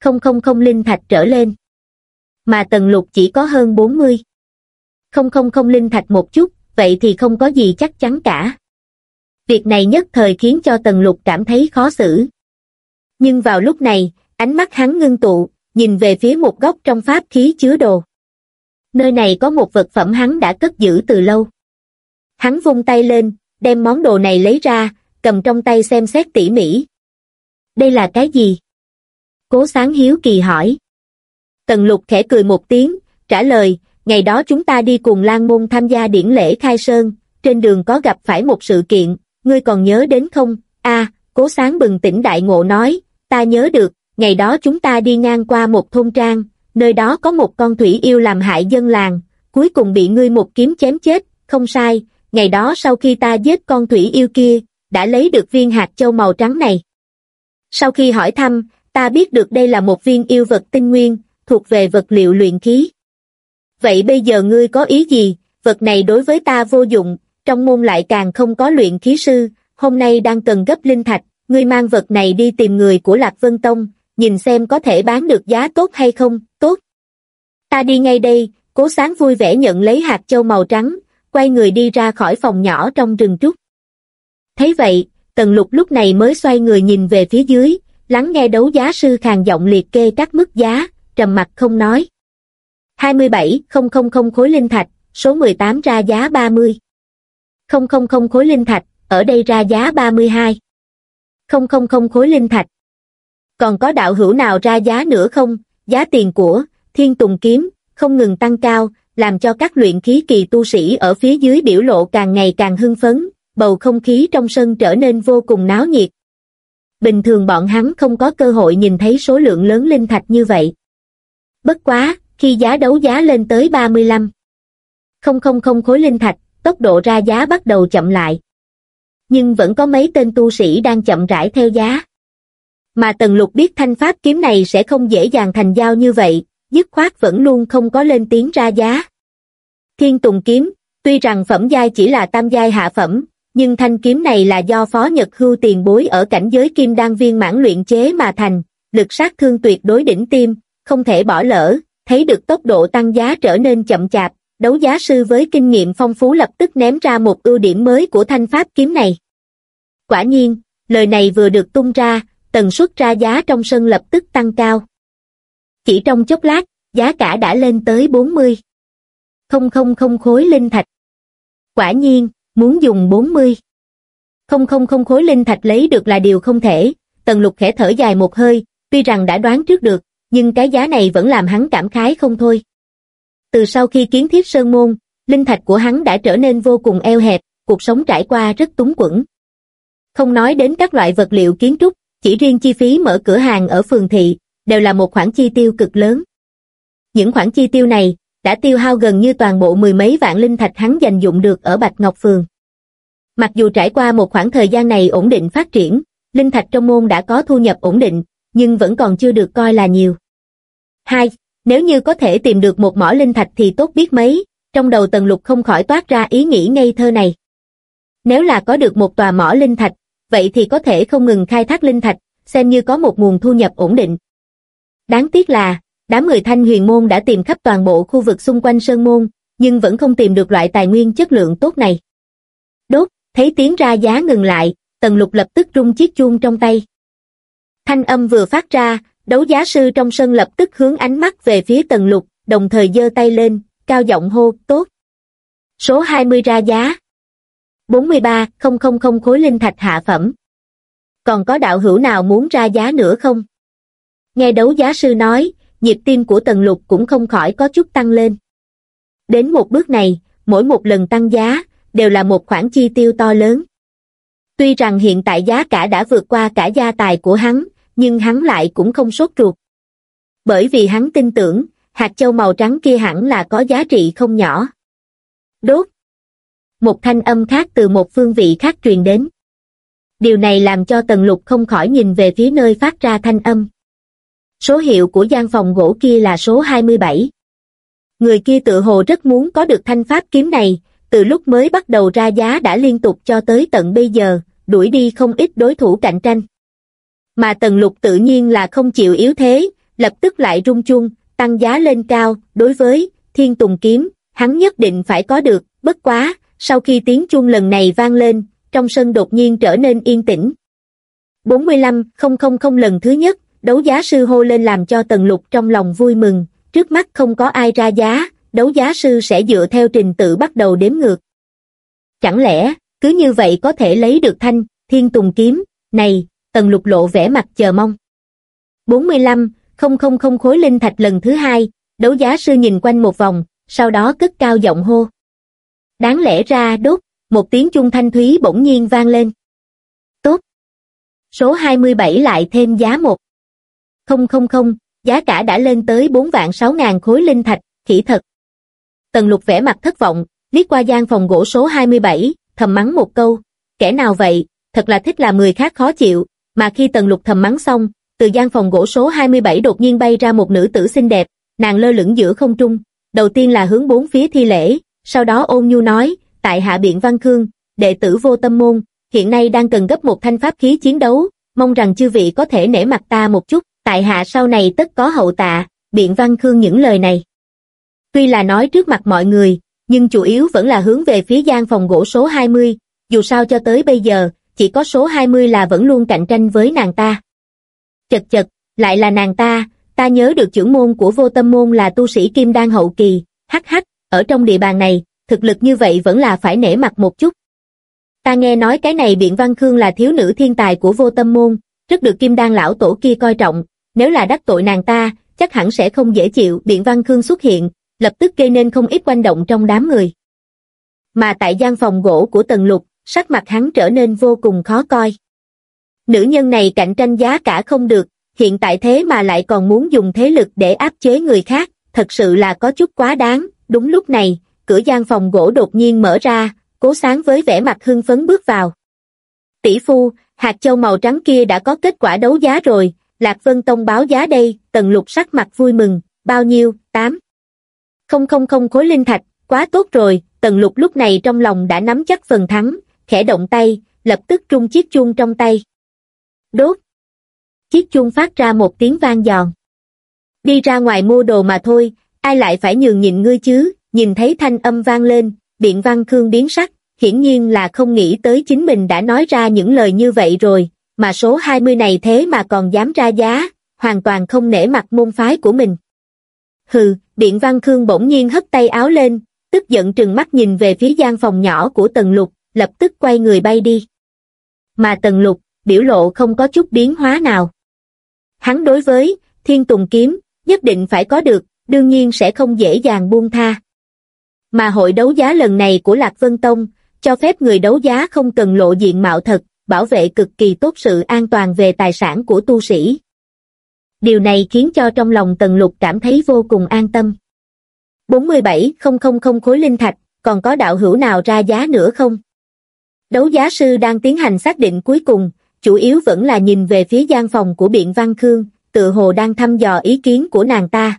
Không không không linh thạch trở lên. Mà tần lục chỉ có hơn 40. Không không không linh thạch một chút, vậy thì không có gì chắc chắn cả. Việc này nhất thời khiến cho tần lục cảm thấy khó xử. Nhưng vào lúc này, ánh mắt hắn ngưng tụ, nhìn về phía một góc trong pháp khí chứa đồ. Nơi này có một vật phẩm hắn đã cất giữ từ lâu. Hắn vung tay lên, đem món đồ này lấy ra, cầm trong tay xem xét tỉ mỉ. Đây là cái gì? Cố sáng hiếu kỳ hỏi. Tần lục khẽ cười một tiếng, trả lời, ngày đó chúng ta đi cùng Lan Môn tham gia điển lễ khai sơn, trên đường có gặp phải một sự kiện, ngươi còn nhớ đến không? a cố sáng bừng tỉnh đại ngộ nói, ta nhớ được, ngày đó chúng ta đi ngang qua một thôn trang, nơi đó có một con thủy yêu làm hại dân làng, cuối cùng bị ngươi một kiếm chém chết, không sai, ngày đó sau khi ta giết con thủy yêu kia, đã lấy được viên hạt châu màu trắng này. Sau khi hỏi thăm, ta biết được đây là một viên yêu vật tinh nguyên, thuộc về vật liệu luyện khí. Vậy bây giờ ngươi có ý gì, vật này đối với ta vô dụng, trong môn lại càng không có luyện khí sư, hôm nay đang cần gấp linh thạch, ngươi mang vật này đi tìm người của Lạc Vân Tông, nhìn xem có thể bán được giá tốt hay không, tốt. Ta đi ngay đây, cố sáng vui vẻ nhận lấy hạt châu màu trắng, quay người đi ra khỏi phòng nhỏ trong rừng trúc. Thấy vậy, Tần Lục lúc này mới xoay người nhìn về phía dưới, lắng nghe đấu giá sư khàn giọng liệt kê các mức giá, trầm mặt không nói. 27.000 khối linh thạch, số 18 ra giá 30. 000 khối linh thạch, ở đây ra giá 32. 000 khối linh thạch. Còn có đạo hữu nào ra giá nữa không? Giá tiền của Thiên Tùng Kiếm không ngừng tăng cao, làm cho các luyện khí kỳ tu sĩ ở phía dưới biểu lộ càng ngày càng hưng phấn, bầu không khí trong sân trở nên vô cùng náo nhiệt. Bình thường bọn hắn không có cơ hội nhìn thấy số lượng lớn linh thạch như vậy. Bất quá, khi giá đấu giá lên tới 35. Không không không khối linh thạch, tốc độ ra giá bắt đầu chậm lại. Nhưng vẫn có mấy tên tu sĩ đang chậm rãi theo giá. Mà Tần Lục biết thanh pháp kiếm này sẽ không dễ dàng thành giao như vậy, dứt khoát vẫn luôn không có lên tiếng ra giá. Thiên Tùng Kiếm, tuy rằng phẩm giai chỉ là tam giai hạ phẩm, nhưng thanh kiếm này là do Phó Nhật Hưu tiền bối ở cảnh giới kim đan viên mãn luyện chế mà thành, lực sát thương tuyệt đối đỉnh tim, không thể bỏ lỡ, thấy được tốc độ tăng giá trở nên chậm chạp, đấu giá sư với kinh nghiệm phong phú lập tức ném ra một ưu điểm mới của thanh pháp kiếm này. Quả nhiên, lời này vừa được tung ra, tần suất ra giá trong sân lập tức tăng cao. Chỉ trong chốc lát, giá cả đã lên tới 40. Không không không khối linh thạch. Quả nhiên, muốn dùng 40. Không không không khối linh thạch lấy được là điều không thể, tần lục khẽ thở dài một hơi, tuy rằng đã đoán trước được, nhưng cái giá này vẫn làm hắn cảm khái không thôi. Từ sau khi kiến thiết sơn môn, linh thạch của hắn đã trở nên vô cùng eo hẹp, cuộc sống trải qua rất túng quẫn. Không nói đến các loại vật liệu kiến trúc, chỉ riêng chi phí mở cửa hàng ở phường thị, đều là một khoản chi tiêu cực lớn. Những khoản chi tiêu này, đã tiêu hao gần như toàn bộ mười mấy vạn linh thạch hắn dành dụng được ở Bạch Ngọc Phường. Mặc dù trải qua một khoảng thời gian này ổn định phát triển, linh thạch trong môn đã có thu nhập ổn định, nhưng vẫn còn chưa được coi là nhiều. 2. Nếu như có thể tìm được một mỏ linh thạch thì tốt biết mấy, trong đầu Tần Lục không khỏi toát ra ý nghĩ ngây thơ này. Nếu là có được một tòa mỏ linh thạch, vậy thì có thể không ngừng khai thác linh thạch, xem như có một nguồn thu nhập ổn định. Đáng tiếc là, đám người thanh huyền môn đã tìm khắp toàn bộ khu vực xung quanh sơn môn, nhưng vẫn không tìm được loại tài nguyên chất lượng tốt này. Đốt, thấy tiếng ra giá ngừng lại, tần lục lập tức rung chiếc chuông trong tay. Thanh âm vừa phát ra, đấu giá sư trong sân lập tức hướng ánh mắt về phía tần lục, đồng thời giơ tay lên, cao giọng hô, tốt. Số 20 ra giá. 43, không không không khối linh thạch hạ phẩm. Còn có đạo hữu nào muốn ra giá nữa không? Nghe đấu giá sư nói, nhịp tim của tần lục cũng không khỏi có chút tăng lên. Đến một bước này, mỗi một lần tăng giá, đều là một khoản chi tiêu to lớn. Tuy rằng hiện tại giá cả đã vượt qua cả gia tài của hắn, nhưng hắn lại cũng không sốt ruột. Bởi vì hắn tin tưởng, hạt châu màu trắng kia hẳn là có giá trị không nhỏ. Đốt! Một thanh âm khác từ một phương vị khác truyền đến. Điều này làm cho Tần Lục không khỏi nhìn về phía nơi phát ra thanh âm. Số hiệu của gian phòng gỗ kia là số 27. Người kia tự hồ rất muốn có được thanh pháp kiếm này, từ lúc mới bắt đầu ra giá đã liên tục cho tới tận bây giờ, đuổi đi không ít đối thủ cạnh tranh. Mà Tần Lục tự nhiên là không chịu yếu thế, lập tức lại rung chuông tăng giá lên cao, đối với Thiên Tùng Kiếm, hắn nhất định phải có được, bất quá, sau khi tiếng chuông lần này vang lên, trong sân đột nhiên trở nên yên tĩnh. 45, không không không lần thứ nhất, đấu giá sư hô lên làm cho Tần Lục trong lòng vui mừng, trước mắt không có ai ra giá, đấu giá sư sẽ dựa theo trình tự bắt đầu đếm ngược. Chẳng lẽ, cứ như vậy có thể lấy được thanh, thiên tùng kiếm, này, Tần Lục lộ vẻ mặt chờ mong. 45, không không không khối linh thạch lần thứ hai, đấu giá sư nhìn quanh một vòng, sau đó cất cao giọng hô. Đáng lẽ ra đốt, một tiếng chung thanh thúy bỗng nhiên vang lên. Tốt. Số 27 lại thêm giá một. Không không không, giá cả đã lên tới 4 vạn 6 ngàn khối linh thạch, khỉ thật. Tần lục vẻ mặt thất vọng, liếc qua gian phòng gỗ số 27, thầm mắng một câu, kẻ nào vậy, thật là thích làm người khác khó chịu, mà khi tần lục thầm mắng xong, từ gian phòng gỗ số 27 đột nhiên bay ra một nữ tử xinh đẹp, nàng lơ lửng giữa không trung, đầu tiên là hướng bốn phía thi lễ, sau đó ôn nhu nói, tại hạ biện văn khương, đệ tử vô tâm môn, hiện nay đang cần gấp một thanh pháp khí chiến đấu, mong rằng chư vị có thể nể mặt ta một chút, tại hạ sau này tất có hậu tạ, biện văn khương những lời này. Tuy là nói trước mặt mọi người, nhưng chủ yếu vẫn là hướng về phía gian phòng gỗ số 20, dù sao cho tới bây giờ, chỉ có số 20 là vẫn luôn cạnh tranh với nàng ta. Chật chật, lại là nàng ta, ta nhớ được trưởng môn của vô tâm môn là tu sĩ kim đan hậu kỳ, hắc hắc, ở trong địa bàn này, thực lực như vậy vẫn là phải nể mặt một chút. Ta nghe nói cái này Biện Văn Khương là thiếu nữ thiên tài của vô tâm môn, rất được kim đan lão tổ kia coi trọng, nếu là đắc tội nàng ta, chắc hẳn sẽ không dễ chịu. Biện Văn Khương xuất hiện, lập tức gây nên không ít quanh động trong đám người. Mà tại gian phòng gỗ của Tần Lục, sắc mặt hắn trở nên vô cùng khó coi. Nữ nhân này cạnh tranh giá cả không được, hiện tại thế mà lại còn muốn dùng thế lực để áp chế người khác, thật sự là có chút quá đáng. Đúng lúc này, cửa gian phòng gỗ đột nhiên mở ra, cố sáng với vẻ mặt hưng phấn bước vào. Tỷ phu, hạt châu màu trắng kia đã có kết quả đấu giá rồi, Lạc Vân Tông báo giá đây, tần lục sắc mặt vui mừng, bao nhiêu, tám. Không không không khối linh thạch, quá tốt rồi, tần lục lúc này trong lòng đã nắm chắc phần thắng, khẽ động tay, lập tức trung chiếc chuông trong tay. Đốt. Chiếc chuông phát ra một tiếng vang giòn. Đi ra ngoài mua đồ mà thôi, ai lại phải nhường nhịn ngươi chứ, nhìn thấy thanh âm vang lên, biện văn khương biến sắc, hiển nhiên là không nghĩ tới chính mình đã nói ra những lời như vậy rồi, mà số 20 này thế mà còn dám ra giá, hoàn toàn không nể mặt môn phái của mình. Hừ, Điện Văn Khương bỗng nhiên hất tay áo lên, tức giận trừng mắt nhìn về phía gian phòng nhỏ của Tần Lục, lập tức quay người bay đi. Mà Tần Lục, biểu lộ không có chút biến hóa nào. Hắn đối với Thiên Tùng Kiếm, nhất định phải có được, đương nhiên sẽ không dễ dàng buông tha. Mà hội đấu giá lần này của Lạc Vân Tông, cho phép người đấu giá không cần lộ diện mạo thật, bảo vệ cực kỳ tốt sự an toàn về tài sản của tu sĩ. Điều này khiến cho trong lòng Tần Lục cảm thấy vô cùng an tâm. 47.000 khối linh thạch, còn có đạo hữu nào ra giá nữa không? Đấu giá sư đang tiến hành xác định cuối cùng, chủ yếu vẫn là nhìn về phía gian phòng của Biện Văn Khương, tự hồ đang thăm dò ý kiến của nàng ta.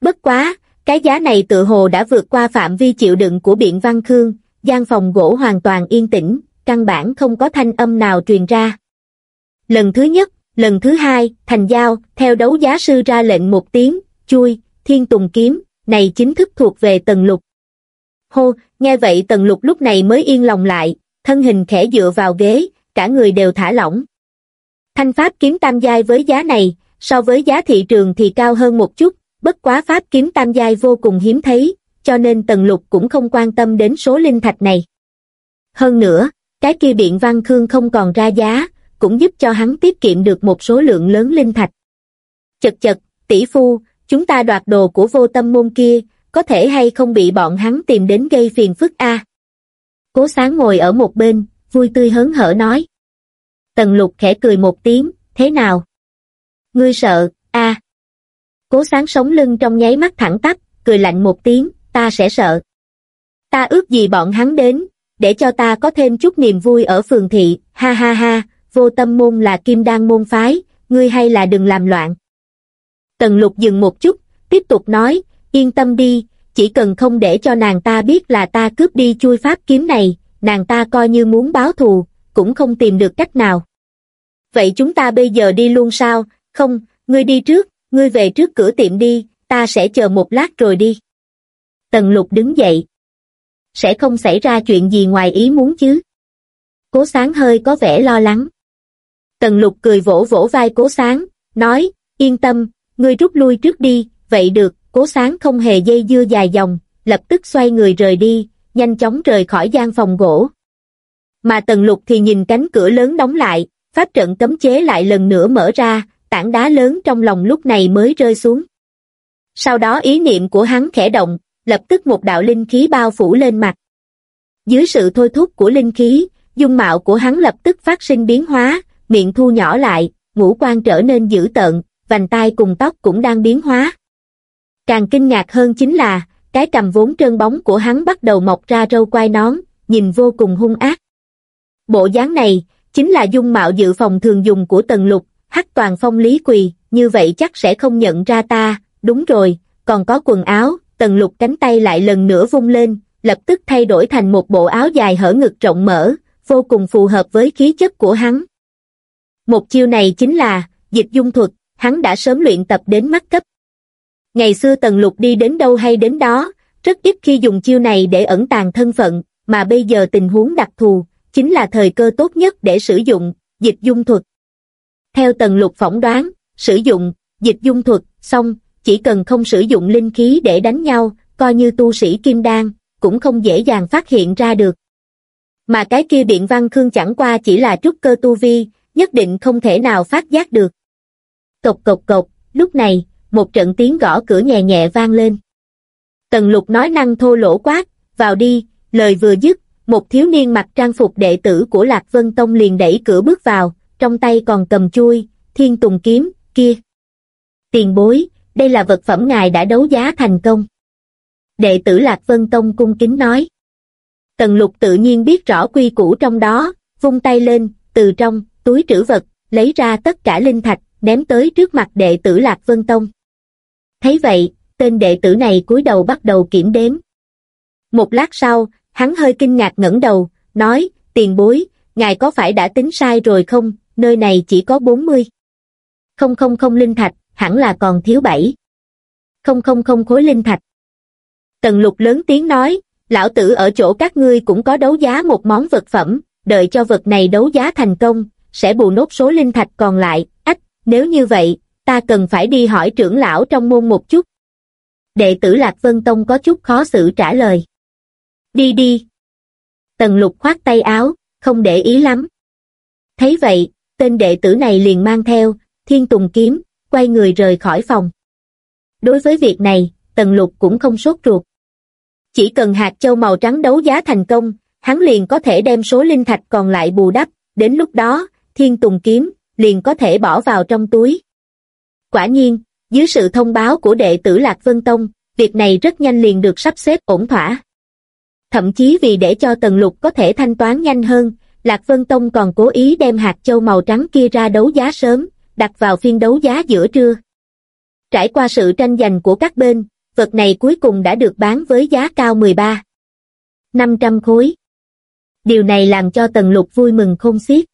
Bất quá, cái giá này tự hồ đã vượt qua phạm vi chịu đựng của Biện Văn Khương, gian phòng gỗ hoàn toàn yên tĩnh, căn bản không có thanh âm nào truyền ra. Lần thứ nhất, lần thứ hai, thành giao, theo đấu giá sư ra lệnh một tiếng, chui, thiên tùng kiếm, này chính thức thuộc về tần lục. Hô, nghe vậy tần lục lúc này mới yên lòng lại, thân hình khẽ dựa vào ghế, cả người đều thả lỏng. Thanh pháp kiếm tam giai với giá này, so với giá thị trường thì cao hơn một chút, bất quá pháp kiếm tam giai vô cùng hiếm thấy, cho nên tần lục cũng không quan tâm đến số linh thạch này. Hơn nữa, cái kia biện văn khương không còn ra giá, cũng giúp cho hắn tiết kiệm được một số lượng lớn linh thạch. Chật chật, tỷ phu, chúng ta đoạt đồ của vô tâm môn kia, có thể hay không bị bọn hắn tìm đến gây phiền phức a Cố sáng ngồi ở một bên, vui tươi hớn hở nói. Tần lục khẽ cười một tiếng, thế nào? Ngươi sợ, a Cố sáng sống lưng trong nháy mắt thẳng tắp, cười lạnh một tiếng, ta sẽ sợ. Ta ước gì bọn hắn đến, để cho ta có thêm chút niềm vui ở phường thị, ha ha ha, vô tâm môn là kim đan môn phái, ngươi hay là đừng làm loạn. Tần lục dừng một chút, tiếp tục nói, yên tâm đi, chỉ cần không để cho nàng ta biết là ta cướp đi chui pháp kiếm này, nàng ta coi như muốn báo thù, cũng không tìm được cách nào. Vậy chúng ta bây giờ đi luôn sao? Không, ngươi đi trước, ngươi về trước cửa tiệm đi, ta sẽ chờ một lát rồi đi. Tần lục đứng dậy. Sẽ không xảy ra chuyện gì ngoài ý muốn chứ. Cố sáng hơi có vẻ lo lắng. Tần lục cười vỗ vỗ vai cố sáng, nói, yên tâm, ngươi rút lui trước đi, vậy được, cố sáng không hề dây dưa dài dòng, lập tức xoay người rời đi, nhanh chóng rời khỏi gian phòng gỗ. Mà tần lục thì nhìn cánh cửa lớn đóng lại, pháp trận cấm chế lại lần nữa mở ra, tảng đá lớn trong lòng lúc này mới rơi xuống. Sau đó ý niệm của hắn khẽ động, lập tức một đạo linh khí bao phủ lên mặt. Dưới sự thôi thúc của linh khí, dung mạo của hắn lập tức phát sinh biến hóa, miệng thu nhỏ lại, ngũ quan trở nên dữ tợn, vành tai cùng tóc cũng đang biến hóa. Càng kinh ngạc hơn chính là, cái cầm vốn trơn bóng của hắn bắt đầu mọc ra râu quai nón, nhìn vô cùng hung ác. Bộ dáng này, chính là dung mạo dự phòng thường dùng của tần lục, hắc toàn phong lý quỳ, như vậy chắc sẽ không nhận ra ta, đúng rồi, còn có quần áo, tần lục cánh tay lại lần nữa vung lên, lập tức thay đổi thành một bộ áo dài hở ngực rộng mở, vô cùng phù hợp với khí chất của hắn. Một chiêu này chính là, dịch dung thuật, hắn đã sớm luyện tập đến mắt cấp. Ngày xưa tần lục đi đến đâu hay đến đó, rất ít khi dùng chiêu này để ẩn tàng thân phận, mà bây giờ tình huống đặc thù, chính là thời cơ tốt nhất để sử dụng, dịch dung thuật. Theo tần lục phỏng đoán, sử dụng, dịch dung thuật, xong, chỉ cần không sử dụng linh khí để đánh nhau, coi như tu sĩ kim đan, cũng không dễ dàng phát hiện ra được. Mà cái kia biện văn khương chẳng qua chỉ là trúc cơ tu vi, nhất định không thể nào phát giác được. Cộc cộc cộc, lúc này, một trận tiếng gõ cửa nhẹ nhẹ vang lên. Tần lục nói năng thô lỗ quát, vào đi, lời vừa dứt, một thiếu niên mặc trang phục đệ tử của Lạc Vân Tông liền đẩy cửa bước vào, trong tay còn cầm chui, thiên tùng kiếm, kia. Tiền bối, đây là vật phẩm ngài đã đấu giá thành công. Đệ tử Lạc Vân Tông cung kính nói. Tần lục tự nhiên biết rõ quy củ trong đó, vung tay lên, từ trong, túi trữ vật, lấy ra tất cả linh thạch, ném tới trước mặt đệ tử Lạc Vân Tông. Thấy vậy, tên đệ tử này cúi đầu bắt đầu kiểm đếm. Một lát sau, hắn hơi kinh ngạc ngẩng đầu, nói, tiền bối, ngài có phải đã tính sai rồi không, nơi này chỉ có 40. Không không không linh thạch, hẳn là còn thiếu 7. Không không không khối linh thạch. Tần lục lớn tiếng nói, lão tử ở chỗ các ngươi cũng có đấu giá một món vật phẩm, đợi cho vật này đấu giá thành công, sẽ bù nốt số linh thạch còn lại, ách, nếu như vậy, ta cần phải đi hỏi trưởng lão trong môn một chút. Đệ tử Lạc Vân Tông có chút khó xử trả lời. Đi đi. Tần lục khoát tay áo, không để ý lắm. Thấy vậy, tên đệ tử này liền mang theo, thiên tùng kiếm, quay người rời khỏi phòng. Đối với việc này, tần lục cũng không sốt ruột. Chỉ cần hạt châu màu trắng đấu giá thành công, hắn liền có thể đem số linh thạch còn lại bù đắp, đến lúc đó, thiên tùng kiếm, liền có thể bỏ vào trong túi. Quả nhiên, dưới sự thông báo của đệ tử Lạc Vân Tông, việc này rất nhanh liền được sắp xếp ổn thỏa. Thậm chí vì để cho Tần Lục có thể thanh toán nhanh hơn, Lạc Vân Tông còn cố ý đem hạt châu màu trắng kia ra đấu giá sớm, đặt vào phiên đấu giá giữa trưa. Trải qua sự tranh giành của các bên, vật này cuối cùng đã được bán với giá cao 13. 500 khối. Điều này làm cho Tần Lục vui mừng không xiết.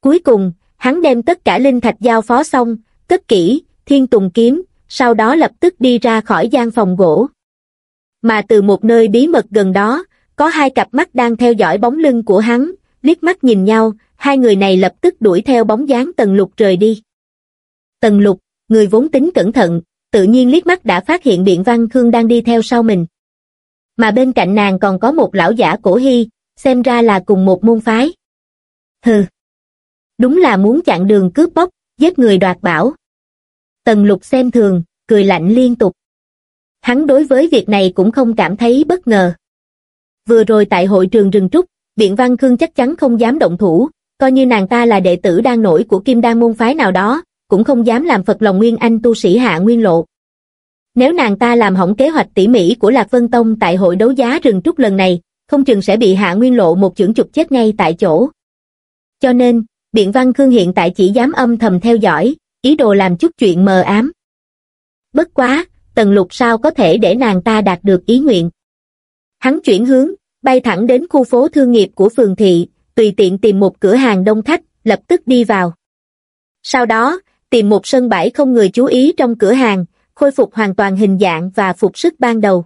Cuối cùng, hắn đem tất cả linh thạch giao phó xong, cất kỹ, thiên tùng kiếm, sau đó lập tức đi ra khỏi gian phòng gỗ. Mà từ một nơi bí mật gần đó, có hai cặp mắt đang theo dõi bóng lưng của hắn, liếc mắt nhìn nhau, hai người này lập tức đuổi theo bóng dáng Tần Lục rời đi. Tần Lục, người vốn tính cẩn thận, tự nhiên liếc mắt đã phát hiện Biện Văn Khương đang đi theo sau mình. Mà bên cạnh nàng còn có một lão giả cổ hy, xem ra là cùng một môn phái. Hừ. Đúng là muốn chặn đường cướp bóc, giết người đoạt bảo. Tần lục xem thường, cười lạnh liên tục. Hắn đối với việc này cũng không cảm thấy bất ngờ. Vừa rồi tại hội trường rừng trúc, Biện Văn Khương chắc chắn không dám động thủ, coi như nàng ta là đệ tử đang nổi của Kim Đan môn phái nào đó, cũng không dám làm Phật lòng Nguyên Anh tu sĩ hạ nguyên lộ. Nếu nàng ta làm hỏng kế hoạch tỉ mỉ của Lạc Vân Tông tại hội đấu giá rừng trúc lần này, không chừng sẽ bị hạ nguyên lộ một chưởng chụp chết ngay tại chỗ. Cho nên, Biện Văn Khương hiện tại chỉ dám âm thầm theo dõi, ý đồ làm chút chuyện mờ ám. Bất quá, Tần Lục sao có thể để nàng ta đạt được ý nguyện. Hắn chuyển hướng, bay thẳng đến khu phố thương nghiệp của phường thị, tùy tiện tìm một cửa hàng đông khách, lập tức đi vào. Sau đó, tìm một sân bãi không người chú ý trong cửa hàng, khôi phục hoàn toàn hình dạng và phục sức ban đầu.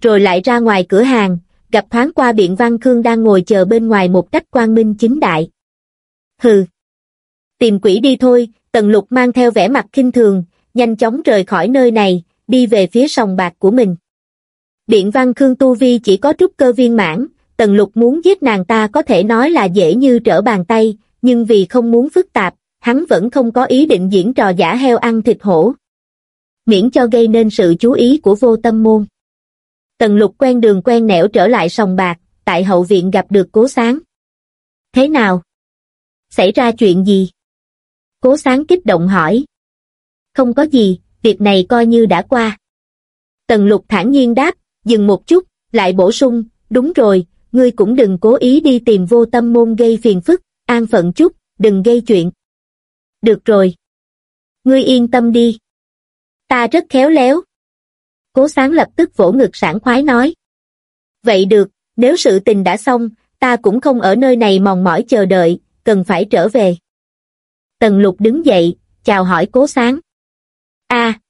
Rồi lại ra ngoài cửa hàng, gặp thoáng qua Biện Văn Khương đang ngồi chờ bên ngoài một cách quang minh chính đại. Hừ. Tìm quỷ đi thôi, Tần Lục mang theo vẻ mặt kinh thường, nhanh chóng rời khỏi nơi này, đi về phía sòng bạc của mình. Điện Văn Khương Tu Vi chỉ có trúc cơ viên mãn, Tần Lục muốn giết nàng ta có thể nói là dễ như trở bàn tay, nhưng vì không muốn phức tạp, hắn vẫn không có ý định diễn trò giả heo ăn thịt hổ. Miễn cho gây nên sự chú ý của vô tâm môn. Tần lục quen đường quen nẻo trở lại sòng bạc, tại hậu viện gặp được cố sáng. Thế nào? Xảy ra chuyện gì? Cố sáng kích động hỏi. Không có gì, việc này coi như đã qua. Tần lục thản nhiên đáp, dừng một chút, lại bổ sung, đúng rồi, ngươi cũng đừng cố ý đi tìm vô tâm môn gây phiền phức, an phận chút, đừng gây chuyện. Được rồi. Ngươi yên tâm đi. Ta rất khéo léo. Cố sáng lập tức vỗ ngực sảng khoái nói. Vậy được, nếu sự tình đã xong, ta cũng không ở nơi này mòn mỏi chờ đợi, cần phải trở về. Tần lục đứng dậy, chào hỏi cố sáng. a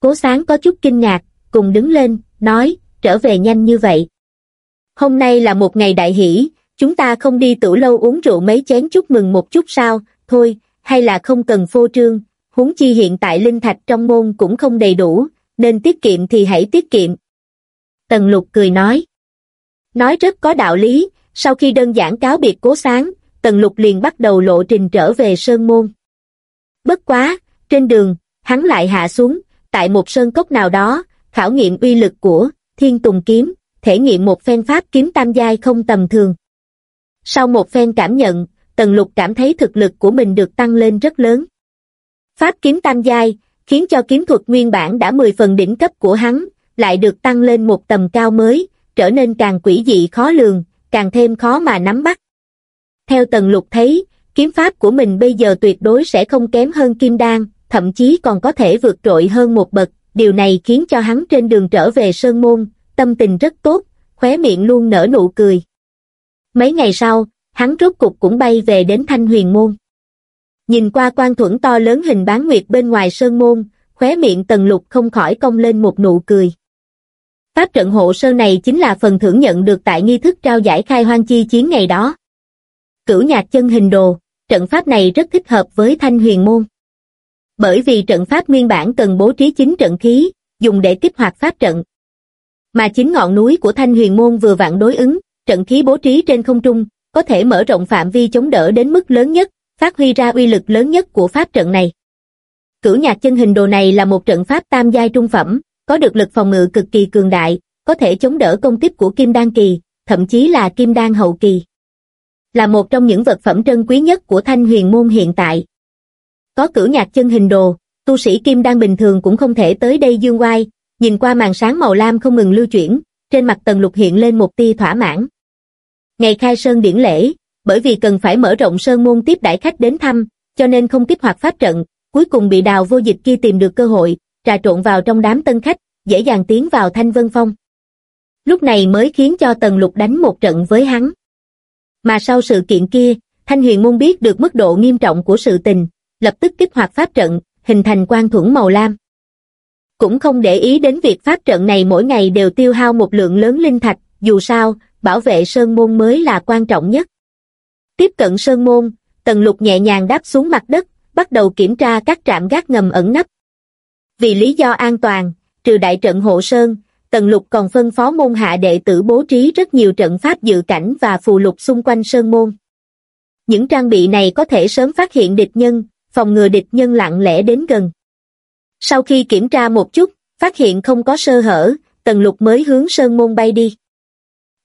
Cố sáng có chút kinh ngạc, cùng đứng lên, nói, trở về nhanh như vậy. Hôm nay là một ngày đại hỷ, chúng ta không đi tửu lâu uống rượu mấy chén chúc mừng một chút sao, thôi, hay là không cần phô trương, huống chi hiện tại linh thạch trong môn cũng không đầy đủ, nên tiết kiệm thì hãy tiết kiệm. Tần lục cười nói. Nói rất có đạo lý, sau khi đơn giản cáo biệt cố sáng, tần lục liền bắt đầu lộ trình trở về sơn môn. Bất quá, trên đường, hắn lại hạ xuống, tại một sơn cốc nào đó, khảo nghiệm uy lực của thiên tùng kiếm, thể nghiệm một phen pháp kiếm tam giai không tầm thường. Sau một phen cảm nhận, Tần Lục cảm thấy thực lực của mình được tăng lên rất lớn. Pháp kiếm tam giai, khiến cho kiếm thuật nguyên bản đã 10 phần đỉnh cấp của hắn, lại được tăng lên một tầm cao mới, trở nên càng quỷ dị khó lường, càng thêm khó mà nắm bắt. Theo Tần Lục thấy, kiếm pháp của mình bây giờ tuyệt đối sẽ không kém hơn Kim Đan, thậm chí còn có thể vượt trội hơn một bậc, điều này khiến cho hắn trên đường trở về Sơn Môn, tâm tình rất tốt, khóe miệng luôn nở nụ cười. Mấy ngày sau, hắn rốt cục cũng bay về đến Thanh Huyền Môn. Nhìn qua quan thuẫn to lớn hình bán nguyệt bên ngoài Sơn Môn, khóe miệng Tần Lục không khỏi cong lên một nụ cười. Pháp trận hộ sơn này chính là phần thưởng nhận được tại nghi thức trao giải khai hoang chi chiến ngày đó. Cửu nhạc chân hình đồ, trận pháp này rất thích hợp với thanh huyền môn. Bởi vì trận pháp nguyên bản cần bố trí chính trận khí, dùng để kích hoạt pháp trận. Mà chính ngọn núi của thanh huyền môn vừa vặn đối ứng, trận khí bố trí trên không trung, có thể mở rộng phạm vi chống đỡ đến mức lớn nhất, phát huy ra uy lực lớn nhất của pháp trận này. Cửu nhạc chân hình đồ này là một trận pháp tam giai trung phẩm, có được lực phòng ngự cực kỳ cường đại, có thể chống đỡ công kích của kim đan kỳ, thậm chí là kim đan hậu kỳ. Là một trong những vật phẩm trân quý nhất của thanh huyền môn hiện tại. Có cửu nhạc chân hình đồ, tu sĩ kim đan bình thường cũng không thể tới đây dương oai, nhìn qua màn sáng màu lam không ngừng lưu chuyển, trên mặt tần lục hiện lên một tia thỏa mãn. Ngày khai sơn điển lễ, bởi vì cần phải mở rộng sơn môn tiếp đãi khách đến thăm, cho nên không kích hoạt pháp trận, cuối cùng bị đào vô dịch kia tìm được cơ hội, trà trộn vào trong đám tân khách, dễ dàng tiến vào Thanh Vân Phong. Lúc này mới khiến cho Tần Lục đánh một trận với hắn. Mà sau sự kiện kia, Thanh Huyền Môn biết được mức độ nghiêm trọng của sự tình, lập tức kích hoạt pháp trận, hình thành quan thuẫn màu lam. Cũng không để ý đến việc pháp trận này mỗi ngày đều tiêu hao một lượng lớn linh thạch, dù sao, bảo vệ Sơn Môn mới là quan trọng nhất. Tiếp cận Sơn Môn, Tần Lục nhẹ nhàng đáp xuống mặt đất, bắt đầu kiểm tra các trạm gác ngầm ẩn nấp. Vì lý do an toàn, trừ đại trận hộ sơn, Tần Lục còn phân phó môn hạ đệ tử bố trí rất nhiều trận pháp dự cảnh và phù lục xung quanh sơn môn. Những trang bị này có thể sớm phát hiện địch nhân, phòng ngừa địch nhân lặng lẽ đến gần. Sau khi kiểm tra một chút, phát hiện không có sơ hở, Tần Lục mới hướng sơn môn bay đi.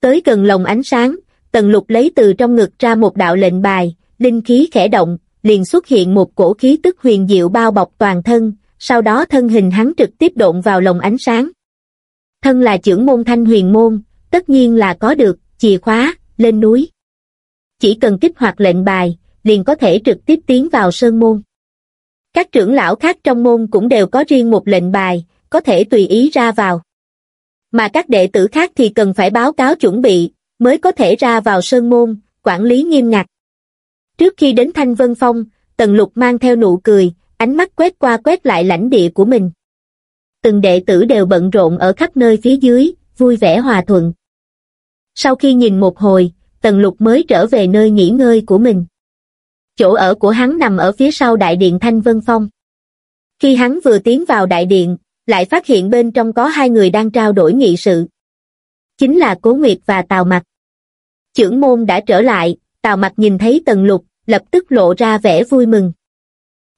Tới gần lồng ánh sáng, Tần Lục lấy từ trong ngực ra một đạo lệnh bài, linh khí khẽ động, liền xuất hiện một cổ khí tức huyền diệu bao bọc toàn thân, sau đó thân hình hắn trực tiếp độn vào lồng ánh sáng. Thân là trưởng môn thanh huyền môn, tất nhiên là có được, chìa khóa, lên núi. Chỉ cần kích hoạt lệnh bài, liền có thể trực tiếp tiến vào sơn môn. Các trưởng lão khác trong môn cũng đều có riêng một lệnh bài, có thể tùy ý ra vào. Mà các đệ tử khác thì cần phải báo cáo chuẩn bị, mới có thể ra vào sơn môn, quản lý nghiêm ngặt. Trước khi đến Thanh Vân Phong, Tần Lục mang theo nụ cười, ánh mắt quét qua quét lại lãnh địa của mình. Từng đệ tử đều bận rộn ở khắp nơi phía dưới, vui vẻ hòa thuận. Sau khi nhìn một hồi, Tần Lục mới trở về nơi nghỉ ngơi của mình. Chỗ ở của hắn nằm ở phía sau đại điện Thanh Vân Phong. Khi hắn vừa tiến vào đại điện, lại phát hiện bên trong có hai người đang trao đổi nghị sự. Chính là Cố Nguyệt và Tào Mặc. Chưởng môn đã trở lại, Tào Mặc nhìn thấy Tần Lục, lập tức lộ ra vẻ vui mừng.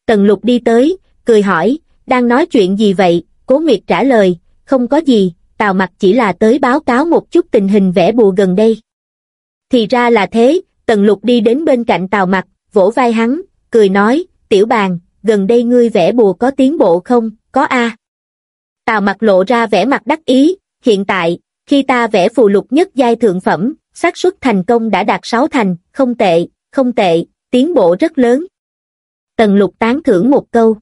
Tần lục đi tới, cười hỏi, đang nói chuyện gì vậy? Cố Nguyệt trả lời, không có gì, Tào Mặc chỉ là tới báo cáo một chút tình hình vẽ bùa gần đây. Thì ra là thế, Tần lục đi đến bên cạnh Tào Mặc, vỗ vai hắn, cười nói, tiểu bàn, gần đây ngươi vẽ bùa có tiến bộ không, có a Tào mặt lộ ra vẻ mặt đắc ý, hiện tại, khi ta vẽ phù lục nhất giai thượng phẩm, xác suất thành công đã đạt 6 thành, không tệ, không tệ, tiến bộ rất lớn. Tần lục tán thưởng một câu.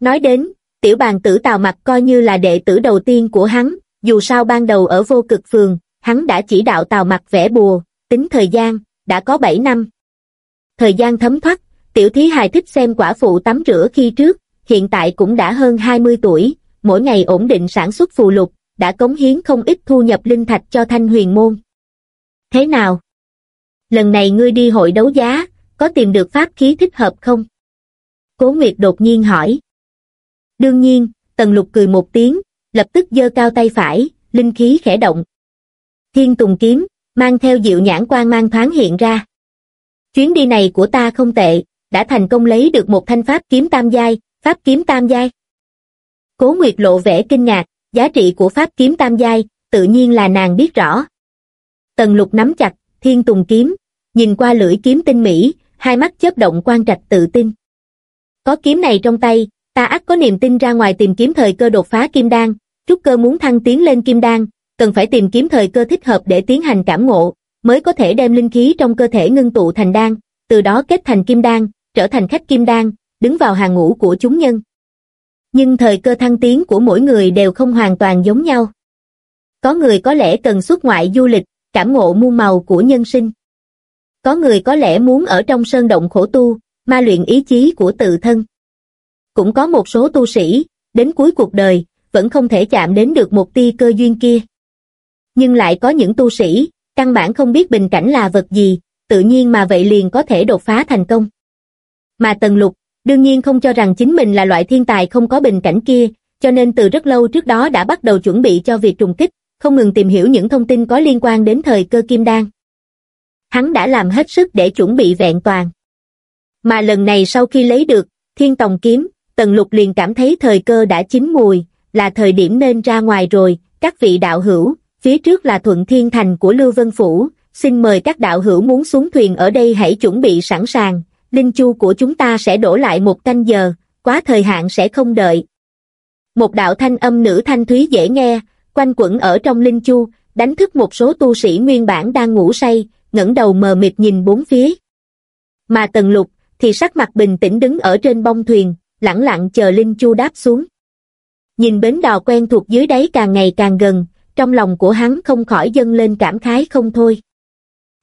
Nói đến, tiểu bàn tử tào mặt coi như là đệ tử đầu tiên của hắn, dù sao ban đầu ở vô cực phường, hắn đã chỉ đạo tào mặt vẽ bùa, tính thời gian, đã có 7 năm. Thời gian thấm thoát, tiểu thí hài thích xem quả phụ tắm rửa khi trước, hiện tại cũng đã hơn 20 tuổi, mỗi ngày ổn định sản xuất phù lục, đã cống hiến không ít thu nhập linh thạch cho thanh huyền môn. Thế nào? Lần này ngươi đi hội đấu giá, có tìm được pháp khí thích hợp không? Cố Nguyệt đột nhiên hỏi. Đương nhiên, Tần Lục cười một tiếng, lập tức giơ cao tay phải, linh khí khẽ động. Thiên Tùng Kiếm, mang theo dịu nhãn quan mang thoáng hiện ra. Chuyến đi này của ta không tệ, đã thành công lấy được một thanh pháp kiếm tam giai, pháp kiếm tam giai. Cố Nguyệt lộ vẻ kinh ngạc, giá trị của pháp kiếm tam giai, tự nhiên là nàng biết rõ. Tần lục nắm chặt, thiên tùng kiếm, nhìn qua lưỡi kiếm tinh mỹ, hai mắt chớp động quan trạch tự tin. Có kiếm này trong tay, ta ắt có niềm tin ra ngoài tìm kiếm thời cơ đột phá kim đan, trúc cơ muốn thăng tiến lên kim đan, cần phải tìm kiếm thời cơ thích hợp để tiến hành cảm ngộ, mới có thể đem linh khí trong cơ thể ngưng tụ thành đan, từ đó kết thành kim đan, trở thành khách kim đan, đứng vào hàng ngũ của chúng nhân. Nhưng thời cơ thăng tiến của mỗi người đều không hoàn toàn giống nhau. Có người có lẽ cần xuất ngoại du lịch, cảm ngộ muôn màu của nhân sinh. Có người có lẽ muốn ở trong sơn động khổ tu, ma luyện ý chí của tự thân. Cũng có một số tu sĩ, đến cuối cuộc đời, vẫn không thể chạm đến được một tia cơ duyên kia. Nhưng lại có những tu sĩ, căn bản không biết bình cảnh là vật gì, tự nhiên mà vậy liền có thể đột phá thành công. Mà Tần Lục, đương nhiên không cho rằng chính mình là loại thiên tài không có bình cảnh kia, cho nên từ rất lâu trước đó đã bắt đầu chuẩn bị cho việc trùng kích, không ngừng tìm hiểu những thông tin có liên quan đến thời cơ kim đan. Hắn đã làm hết sức để chuẩn bị vẹn toàn. Mà lần này sau khi lấy được thiên tòng kiếm, Tần Lục liền cảm thấy thời cơ đã chín mùi, là thời điểm nên ra ngoài rồi, các vị đạo hữu, phía trước là thuận thiên thành của Lưu Vân Phủ, xin mời các đạo hữu muốn xuống thuyền ở đây hãy chuẩn bị sẵn sàng, linh chu của chúng ta sẽ đổ lại một canh giờ, quá thời hạn sẽ không đợi. Một đạo thanh âm nữ thanh thúy dễ nghe, quanh quẩn ở trong linh chu, đánh thức một số tu sĩ nguyên bản đang ngủ say, ngẩng đầu mờ mịt nhìn bốn phía. Mà Tần Lục thì sắc mặt bình tĩnh đứng ở trên bông thuyền, lẳng lặng chờ linh chu đáp xuống. Nhìn bến đò quen thuộc dưới đáy càng ngày càng gần, trong lòng của hắn không khỏi dâng lên cảm khái không thôi.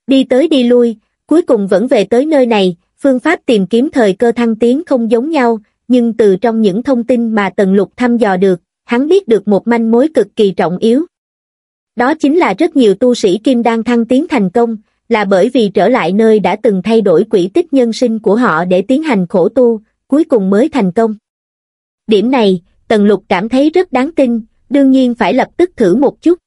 Đi tới đi lui, cuối cùng vẫn về tới nơi này, phương pháp tìm kiếm thời cơ thăng tiến không giống nhau, nhưng từ trong những thông tin mà Tần Lục thăm dò được, hắn biết được một manh mối cực kỳ trọng yếu. Đó chính là rất nhiều tu sĩ kim đang thăng tiến thành công, là bởi vì trở lại nơi đã từng thay đổi quỹ tích nhân sinh của họ để tiến hành khổ tu, cuối cùng mới thành công. Điểm này, Tần Lục cảm thấy rất đáng tin, đương nhiên phải lập tức thử một chút.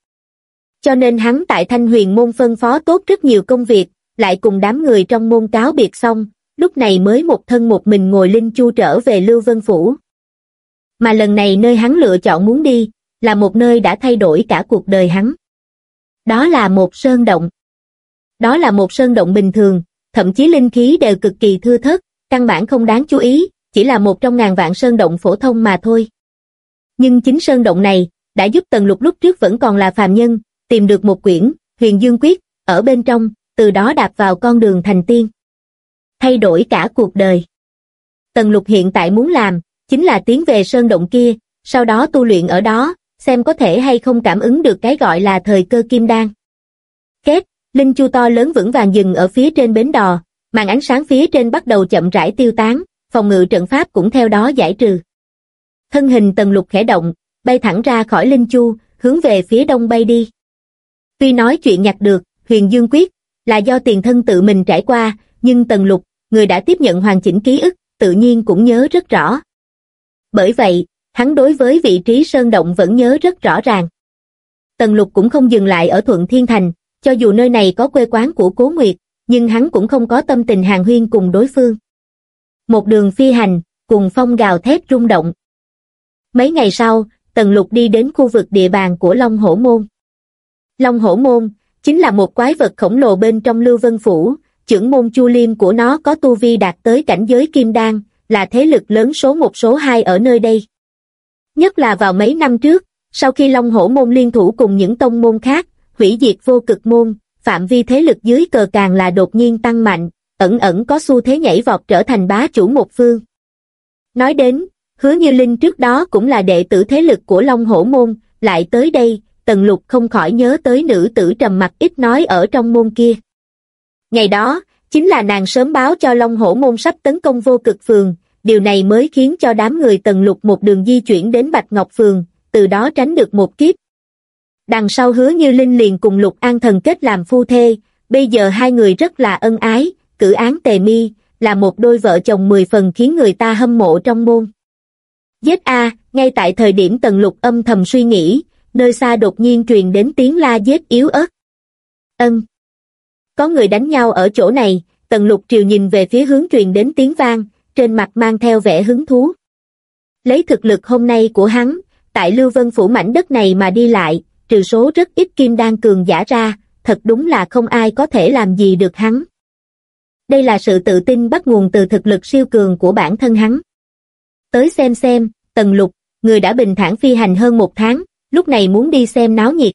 Cho nên hắn tại Thanh Huyền môn phân phó tốt rất nhiều công việc, lại cùng đám người trong môn cáo biệt xong, lúc này mới một thân một mình ngồi linh chu trở về Lưu Vân Phủ. Mà lần này nơi hắn lựa chọn muốn đi, là một nơi đã thay đổi cả cuộc đời hắn. Đó là một sơn động. Đó là một sơn động bình thường, thậm chí linh khí đều cực kỳ thưa thớt, căn bản không đáng chú ý, chỉ là một trong ngàn vạn sơn động phổ thông mà thôi. Nhưng chính sơn động này, đã giúp Tần Lục lúc trước vẫn còn là phàm nhân, tìm được một quyển, huyền dương quyết, ở bên trong, từ đó đạp vào con đường thành tiên. Thay đổi cả cuộc đời. Tần Lục hiện tại muốn làm, chính là tiến về sơn động kia, sau đó tu luyện ở đó, xem có thể hay không cảm ứng được cái gọi là thời cơ kim đan. Kết, linh chu to lớn vững vàng dừng ở phía trên bến đò, màn ánh sáng phía trên bắt đầu chậm rãi tiêu tán, phòng ngự trận pháp cũng theo đó giải trừ. Thân hình tần lục khẽ động, bay thẳng ra khỏi linh chu, hướng về phía đông bay đi. Tuy nói chuyện nhặt được, huyền dương quyết, là do tiền thân tự mình trải qua, nhưng tần lục, người đã tiếp nhận hoàn chỉnh ký ức, tự nhiên cũng nhớ rất rõ. Bởi vậy, hắn đối với vị trí sơn động vẫn nhớ rất rõ ràng. Tần lục cũng không dừng lại ở Thuận Thiên Thành, cho dù nơi này có quê quán của Cố Nguyệt, nhưng hắn cũng không có tâm tình hàng huyên cùng đối phương. Một đường phi hành, cùng phong gào thét rung động. Mấy ngày sau, Tần Lục đi đến khu vực địa bàn của Long Hổ Môn. Long Hổ Môn, chính là một quái vật khổng lồ bên trong Lưu Vân Phủ, trưởng môn Chu Liêm của nó có tu vi đạt tới cảnh giới Kim Đan, là thế lực lớn số một số hai ở nơi đây. Nhất là vào mấy năm trước, sau khi Long Hổ Môn liên thủ cùng những tông môn khác, hủy diệt vô cực môn, phạm vi thế lực dưới cờ càng là đột nhiên tăng mạnh, ẩn ẩn có xu thế nhảy vọt trở thành bá chủ một phương. Nói đến, hứa như Linh trước đó cũng là đệ tử thế lực của Long Hổ Môn, lại tới đây, Tần Lục không khỏi nhớ tới nữ tử trầm mặt ít nói ở trong môn kia. Ngày đó, chính là nàng sớm báo cho Long Hổ Môn sắp tấn công vô cực phường, điều này mới khiến cho đám người Tần Lục một đường di chuyển đến Bạch Ngọc Phường, từ đó tránh được một kiếp. Đằng sau hứa như Linh liền cùng Lục An Thần kết làm phu thê, bây giờ hai người rất là ân ái, cử án tề mi, là một đôi vợ chồng mười phần khiến người ta hâm mộ trong môn. Giết A, ngay tại thời điểm Tần Lục âm thầm suy nghĩ, nơi xa đột nhiên truyền đến tiếng la giết yếu ớt. Ân. Có người đánh nhau ở chỗ này, Tần Lục triều nhìn về phía hướng truyền đến tiếng vang, trên mặt mang theo vẻ hứng thú. Lấy thực lực hôm nay của hắn, tại Lưu Vân Phủ mảnh đất này mà đi lại, trừ số rất ít kim đan cường giả ra, thật đúng là không ai có thể làm gì được hắn. Đây là sự tự tin bắt nguồn từ thực lực siêu cường của bản thân hắn. Tới xem xem, Tần Lục, người đã bình thản phi hành hơn một tháng, lúc này muốn đi xem náo nhiệt.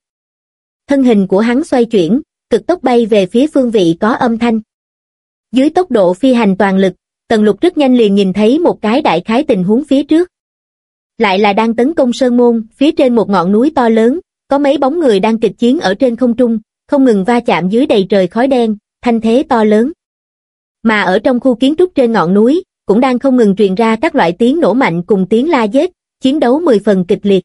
Thân hình của hắn xoay chuyển, cực tốc bay về phía phương vị có âm thanh. Dưới tốc độ phi hành toàn lực, Tần Lục rất nhanh liền nhìn thấy một cái đại khái tình huống phía trước. Lại là đang tấn công Sơn Môn, phía trên một ngọn núi to lớn, có mấy bóng người đang kịch chiến ở trên không trung, không ngừng va chạm dưới đầy trời khói đen, thanh thế to lớn. Mà ở trong khu kiến trúc trên ngọn núi, cũng đang không ngừng truyền ra các loại tiếng nổ mạnh cùng tiếng la giết, chiến đấu mười phần kịch liệt.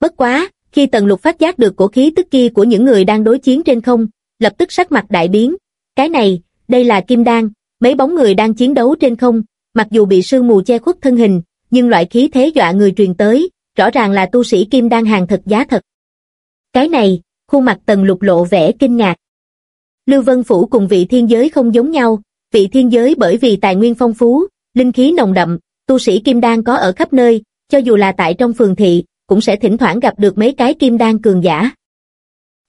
Bất quá, khi Tần Lục phát giác được cổ khí tức kia của những người đang đối chiến trên không, lập tức sắc mặt đại biến. Cái này, đây là Kim Đan, mấy bóng người đang chiến đấu trên không, mặc dù bị sương mù che khuất thân hình, nhưng loại khí thế dọa người truyền tới, rõ ràng là tu sĩ Kim Đan hàng thật giá thật. Cái này, khuôn mặt Tần Lục lộ vẻ kinh ngạc. Lưu Vân Phủ cùng vị thiên giới không giống nhau, vị thiên giới bởi vì tài nguyên phong phú, linh khí nồng đậm, tu sĩ Kim Đan có ở khắp nơi, cho dù là tại trong phường thị, cũng sẽ thỉnh thoảng gặp được mấy cái Kim Đan cường giả.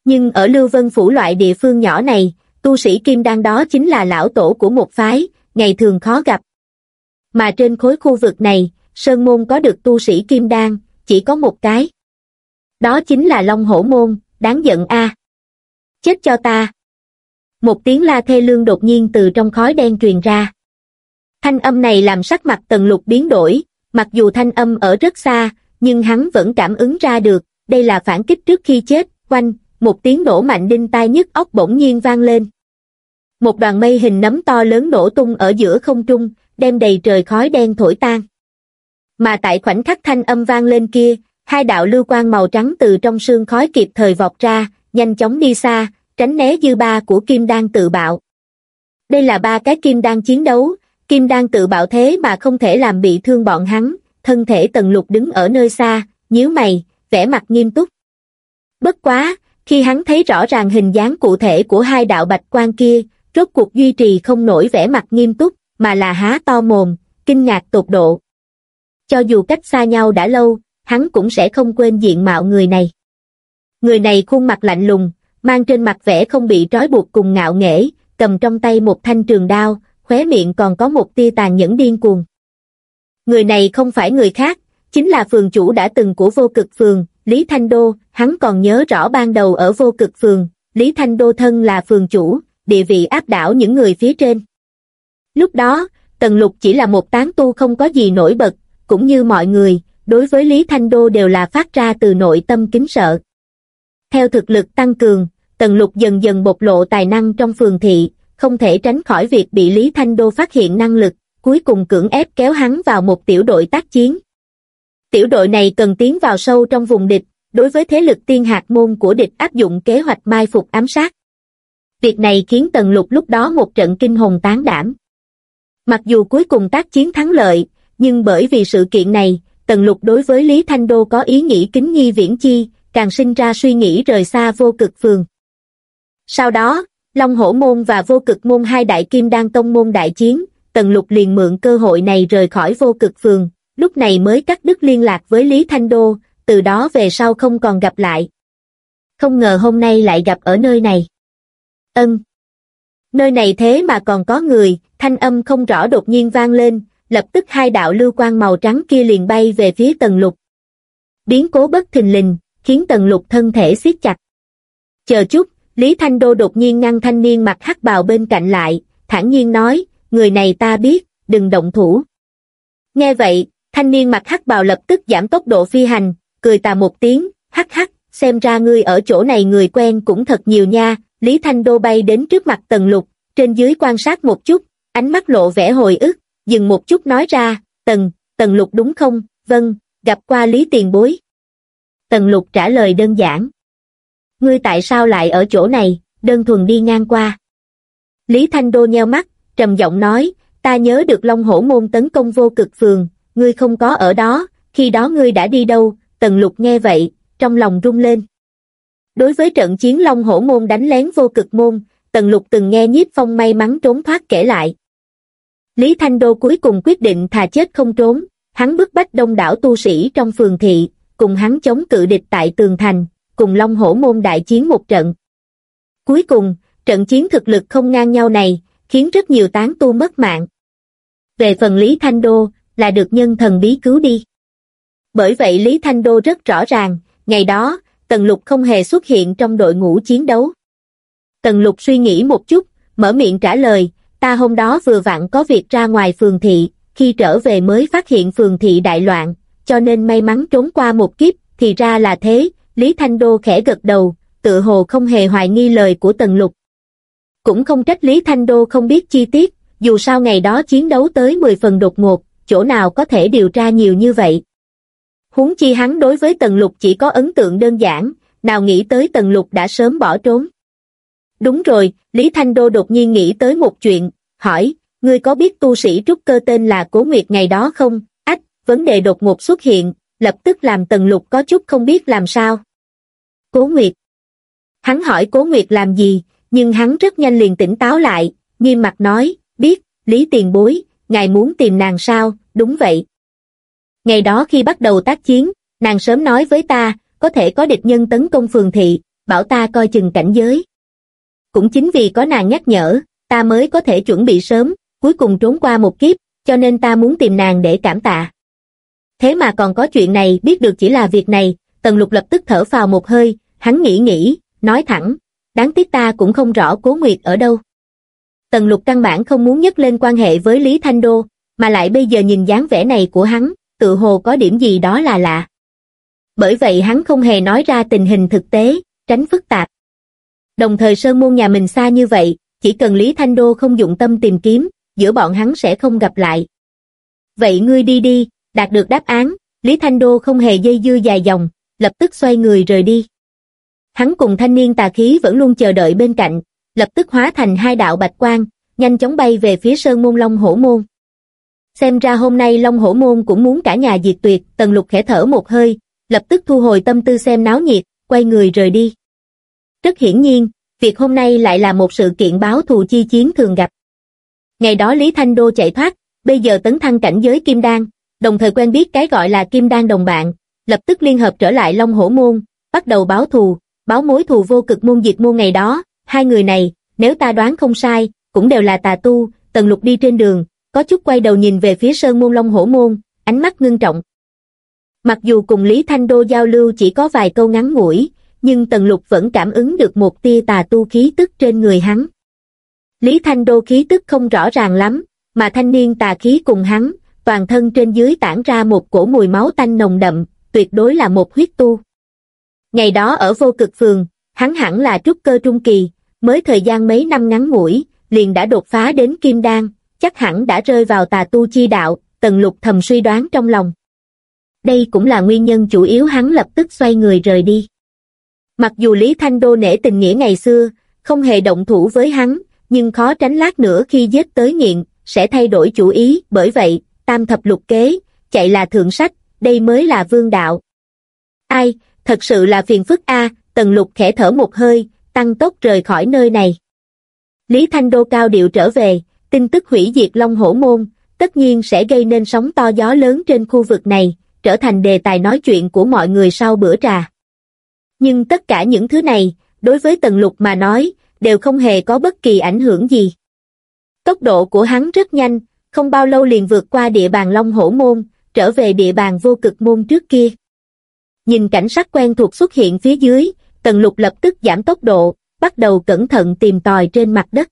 Nhưng ở Lưu Vân Phủ loại địa phương nhỏ này, tu sĩ Kim Đan đó chính là lão tổ của một phái, ngày thường khó gặp. Mà trên khối khu vực này, Sơn Môn có được tu sĩ Kim Đan, chỉ có một cái. Đó chính là Long Hổ Môn, đáng giận a. Chết cho ta. Một tiếng la thê lương đột nhiên từ trong khói đen truyền ra. Thanh âm này làm sắc mặt tần lục biến đổi, mặc dù thanh âm ở rất xa, nhưng hắn vẫn cảm ứng ra được, đây là phản kích trước khi chết, quanh, một tiếng nổ mạnh đinh tai nhức óc bỗng nhiên vang lên. Một đoàn mây hình nấm to lớn nổ tung ở giữa không trung, đem đầy trời khói đen thổi tan. Mà tại khoảnh khắc thanh âm vang lên kia, hai đạo lưu quang màu trắng từ trong sương khói kịp thời vọt ra, nhanh chóng đi xa, tránh né dư ba của kim đan tự bạo. Đây là ba cái kim đan chiến đấu, kim đan tự bạo thế mà không thể làm bị thương bọn hắn, thân thể tần lục đứng ở nơi xa, nhíu mày, vẻ mặt nghiêm túc. Bất quá, khi hắn thấy rõ ràng hình dáng cụ thể của hai đạo bạch quan kia, rốt cuộc duy trì không nổi vẻ mặt nghiêm túc, mà là há to mồm, kinh ngạc tột độ. Cho dù cách xa nhau đã lâu, hắn cũng sẽ không quên diện mạo người này. Người này khuôn mặt lạnh lùng, mang trên mặt vẻ không bị trói buộc cùng ngạo nghễ, cầm trong tay một thanh trường đao, khóe miệng còn có một tia tàn nhẫn điên cuồng. Người này không phải người khác, chính là phường chủ đã từng của vô cực phường, Lý Thanh Đô, hắn còn nhớ rõ ban đầu ở vô cực phường, Lý Thanh Đô thân là phường chủ, địa vị áp đảo những người phía trên. Lúc đó, Tần Lục chỉ là một tán tu không có gì nổi bật, cũng như mọi người, đối với Lý Thanh Đô đều là phát ra từ nội tâm kính sợ. Theo thực lực tăng cường, Tần Lục dần dần bộc lộ tài năng trong phường thị, không thể tránh khỏi việc bị Lý Thanh Đô phát hiện năng lực, cuối cùng cưỡng ép kéo hắn vào một tiểu đội tác chiến. Tiểu đội này cần tiến vào sâu trong vùng địch, đối với thế lực tiên hạt môn của địch áp dụng kế hoạch mai phục ám sát. Việc này khiến Tần Lục lúc đó một trận kinh hồn tán đảm. Mặc dù cuối cùng tác chiến thắng lợi, nhưng bởi vì sự kiện này, Tần Lục đối với Lý Thanh Đô có ý nghĩ kính nhi viễn chi, càng sinh ra suy nghĩ rời xa vô cực phường. Sau đó, Long Hổ Môn và Vô Cực Môn hai đại kim đan tông môn đại chiến, Tần Lục liền mượn cơ hội này rời khỏi Vô Cực Phường, lúc này mới cắt đứt liên lạc với Lý Thanh Đô, từ đó về sau không còn gặp lại. Không ngờ hôm nay lại gặp ở nơi này. Ân. Nơi này thế mà còn có người, thanh âm không rõ đột nhiên vang lên, lập tức hai đạo lưu quang màu trắng kia liền bay về phía Tần Lục. Biến cố bất thình lình, khiến Tần Lục thân thể siết chặt. Chờ chút, Lý Thanh Đô đột nhiên ngăn thanh niên mặc hắc bào bên cạnh lại, thản nhiên nói, người này ta biết, đừng động thủ. Nghe vậy, thanh niên mặc hắc bào lập tức giảm tốc độ phi hành, cười tà một tiếng, hắc hắc, xem ra ngươi ở chỗ này người quen cũng thật nhiều nha, Lý Thanh Đô bay đến trước mặt Tần Lục, trên dưới quan sát một chút, ánh mắt lộ vẻ hồi ức, dừng một chút nói ra, Tần, Tần Lục đúng không, vâng, gặp qua Lý Tiền Bối. Tần Lục trả lời đơn giản. Ngươi tại sao lại ở chỗ này, đơn thuần đi ngang qua. Lý Thanh Đô nheo mắt, trầm giọng nói, ta nhớ được Long Hổ Môn tấn công vô cực phường, ngươi không có ở đó, khi đó ngươi đã đi đâu, Tần Lục nghe vậy, trong lòng rung lên. Đối với trận chiến Long Hổ Môn đánh lén vô cực môn, Tần Lục từng nghe nhiếp phong may mắn trốn thoát kể lại. Lý Thanh Đô cuối cùng quyết định thà chết không trốn, hắn bức bách đông đảo tu sĩ trong phường thị, cùng hắn chống cự địch tại tường thành, cùng Long Hổ Môn đại chiến một trận. Cuối cùng, trận chiến thực lực không ngang nhau này, khiến rất nhiều tán tu mất mạng. Về phần Lý Thanh Đô, là được nhân thần bí cứu đi. Bởi vậy Lý Thanh Đô rất rõ ràng, ngày đó, Tần Lục không hề xuất hiện trong đội ngũ chiến đấu. Tần Lục suy nghĩ một chút, mở miệng trả lời, ta hôm đó vừa vặn có việc ra ngoài phường thị, khi trở về mới phát hiện phường thị đại loạn, cho nên may mắn trốn qua một kiếp, thì ra là thế, Lý Thanh Đô khẽ gật đầu, tự hồ không hề hoài nghi lời của Tần Lục. Cũng không trách Lý Thanh Đô không biết chi tiết, dù sao ngày đó chiến đấu tới 10 phần đột ngột, chỗ nào có thể điều tra nhiều như vậy. Huống chi hắn đối với Tần Lục chỉ có ấn tượng đơn giản, nào nghĩ tới Tần Lục đã sớm bỏ trốn. Đúng rồi, Lý Thanh Đô đột nhiên nghĩ tới một chuyện, hỏi, ngươi có biết tu sĩ trúc cơ tên là Cố Nguyệt ngày đó không? Ách, vấn đề đột ngột xuất hiện, lập tức làm Tần Lục có chút không biết làm sao. Cố Nguyệt. Hắn hỏi Cố Nguyệt làm gì, nhưng hắn rất nhanh liền tỉnh táo lại, nghiêm mặt nói, biết, Lý Tiền Bối, ngài muốn tìm nàng sao, đúng vậy. Ngày đó khi bắt đầu tác chiến, nàng sớm nói với ta, có thể có địch nhân tấn công phường thị, bảo ta coi chừng cảnh giới. Cũng chính vì có nàng nhắc nhở, ta mới có thể chuẩn bị sớm, cuối cùng trốn qua một kiếp, cho nên ta muốn tìm nàng để cảm tạ. Thế mà còn có chuyện này, biết được chỉ là việc này, Tần Lục lập tức thở phào một hơi, hắn nghĩ nghĩ, nói thẳng, đáng tiếc ta cũng không rõ Cố Nguyệt ở đâu. Tần Lục căn bản không muốn nhắc lên quan hệ với Lý Thanh Đô, mà lại bây giờ nhìn dáng vẻ này của hắn, tự hồ có điểm gì đó là lạ. Bởi vậy hắn không hề nói ra tình hình thực tế, tránh phức tạp. Đồng thời Sơn Môn nhà mình xa như vậy, chỉ cần Lý Thanh Đô không dụng tâm tìm kiếm, giữa bọn hắn sẽ không gặp lại. Vậy ngươi đi đi, đạt được đáp án, Lý Thanh Đô không hề dây dưa dài dòng, lập tức xoay người rời đi. Hắn cùng thanh niên tà khí vẫn luôn chờ đợi bên cạnh, lập tức hóa thành hai đạo bạch quang, nhanh chóng bay về phía sơn môn Long Hổ Môn. Xem ra hôm nay Long Hổ Môn cũng muốn cả nhà diệt tuyệt, tần lục khẽ thở một hơi, lập tức thu hồi tâm tư xem náo nhiệt, quay người rời đi. Rất hiển nhiên, việc hôm nay lại là một sự kiện báo thù chi chiến thường gặp. Ngày đó Lý Thanh Đô chạy thoát, bây giờ tấn thăng cảnh giới Kim Đan, đồng thời quen biết cái gọi là Kim Đan đồng bạn, lập tức liên hợp trở lại Long Hổ Môn, bắt đầu báo thù, báo mối thù vô cực môn diệt môn ngày đó, hai người này, nếu ta đoán không sai, cũng đều là tà tu, tần lục đi trên đường, có chút quay đầu nhìn về phía sơn môn Long Hổ Môn, ánh mắt ngưng trọng. Mặc dù cùng Lý Thanh Đô giao lưu chỉ có vài câu ngắn ngủi, nhưng Tần Lục vẫn cảm ứng được một tia tà tu khí tức trên người hắn. Lý Thanh Đô khí tức không rõ ràng lắm, mà thanh niên tà khí cùng hắn, toàn thân trên dưới tản ra một cổ mùi máu tanh nồng đậm, tuyệt đối là một huyết tu. Ngày đó ở vô cực phường, hắn hẳn là trúc cơ trung kỳ, mới thời gian mấy năm ngắn ngủi, liền đã đột phá đến kim đan, chắc hẳn đã rơi vào tà tu chi đạo, tần lục thầm suy đoán trong lòng. Đây cũng là nguyên nhân chủ yếu hắn lập tức xoay người rời đi. Mặc dù Lý Thanh Đô nể tình nghĩa ngày xưa, không hề động thủ với hắn, nhưng khó tránh lát nữa khi giết tới nghiện, sẽ thay đổi chủ ý, bởi vậy, tam thập lục kế, chạy là thượng sách, đây mới là vương đạo. Ai, thật sự là phiền phức a tần lục khẽ thở một hơi, tăng tốc rời khỏi nơi này. Lý Thanh Đô cao điệu trở về, tin tức hủy diệt Long Hổ Môn, tất nhiên sẽ gây nên sóng to gió lớn trên khu vực này, trở thành đề tài nói chuyện của mọi người sau bữa trà. Nhưng tất cả những thứ này, đối với Tần Lục mà nói, đều không hề có bất kỳ ảnh hưởng gì. Tốc độ của hắn rất nhanh, không bao lâu liền vượt qua địa bàn Long Hổ Môn, trở về địa bàn vô cực môn trước kia. Nhìn cảnh sắc quen thuộc xuất hiện phía dưới, Tần Lục lập tức giảm tốc độ, bắt đầu cẩn thận tìm tòi trên mặt đất.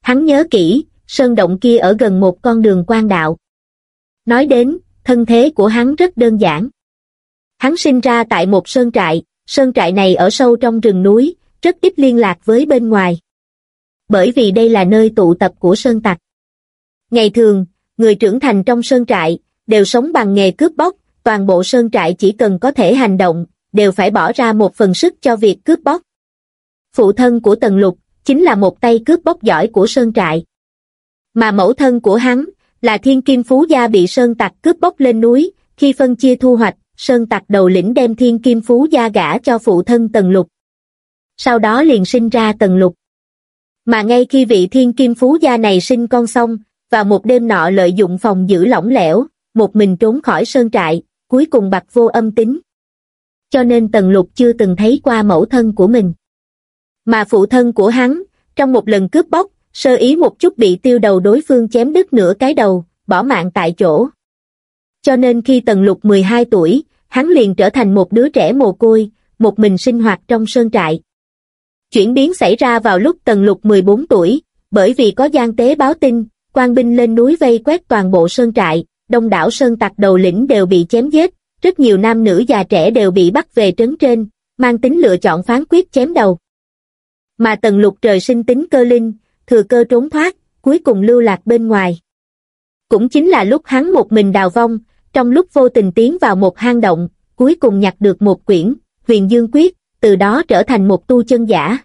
Hắn nhớ kỹ, sơn động kia ở gần một con đường quan đạo. Nói đến, thân thế của hắn rất đơn giản. Hắn sinh ra tại một sơn trại, sơn trại này ở sâu trong rừng núi, rất ít liên lạc với bên ngoài. Bởi vì đây là nơi tụ tập của sơn tặc. Ngày thường, người trưởng thành trong sơn trại, đều sống bằng nghề cướp bóc, toàn bộ sơn trại chỉ cần có thể hành động, đều phải bỏ ra một phần sức cho việc cướp bóc. Phụ thân của Tần Lục, chính là một tay cướp bóc giỏi của sơn trại. Mà mẫu thân của hắn, là thiên kim phú gia bị sơn tặc cướp bóc lên núi, khi phân chia thu hoạch, sơn tặc đầu lĩnh đem thiên kim phú gia gả cho phụ thân Tần Lục. Sau đó liền sinh ra Tần Lục. Mà ngay khi vị thiên kim phú gia này sinh con xong, vào một đêm nọ lợi dụng phòng giữ lỏng lẻo, một mình trốn khỏi sơn trại, cuối cùng bạc vô âm tính. cho nên Tần Lục chưa từng thấy qua mẫu thân của mình. Mà phụ thân của hắn, trong một lần cướp bóc, sơ ý một chút bị tiêu đầu đối phương chém đứt nửa cái đầu, bỏ mạng tại chỗ. Cho nên khi Tần Lục 12 tuổi, hắn liền trở thành một đứa trẻ mồ côi, một mình sinh hoạt trong sơn trại. Chuyển biến xảy ra vào lúc Tần Lục 14 tuổi, bởi vì có gian tế báo tin, quan binh lên núi vây quét toàn bộ sơn trại, đông đảo sơn tặc đầu lĩnh đều bị chém giết, rất nhiều nam nữ già trẻ đều bị bắt về trấn trên, mang tính lựa chọn phán quyết chém đầu. Mà Tần Lục trời sinh tính cơ linh, thừa cơ trốn thoát, cuối cùng lưu lạc bên ngoài. Cũng chính là lúc hắn một mình đào vong, trong lúc vô tình tiến vào một hang động, cuối cùng nhặt được một quyển, huyền dương quyết, từ đó trở thành một tu chân giả.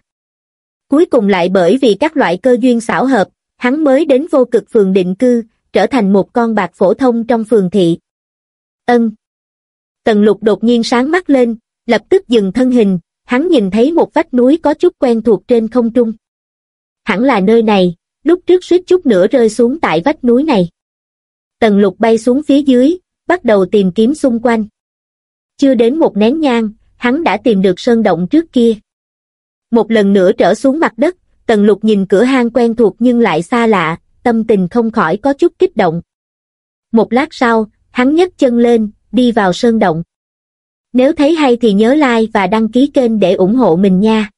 Cuối cùng lại bởi vì các loại cơ duyên xảo hợp, hắn mới đến vô cực phường định cư, trở thành một con bạc phổ thông trong phường thị. Ân. Tần lục đột nhiên sáng mắt lên, lập tức dừng thân hình, hắn nhìn thấy một vách núi có chút quen thuộc trên không trung. Hẳn là nơi này, lúc trước suýt chút nữa rơi xuống tại vách núi này. Tần lục bay xuống phía dưới, bắt đầu tìm kiếm xung quanh. Chưa đến một nén nhang, hắn đã tìm được sơn động trước kia. Một lần nữa trở xuống mặt đất, tần lục nhìn cửa hang quen thuộc nhưng lại xa lạ, tâm tình không khỏi có chút kích động. Một lát sau, hắn nhấc chân lên, đi vào sơn động. Nếu thấy hay thì nhớ like và đăng ký kênh để ủng hộ mình nha.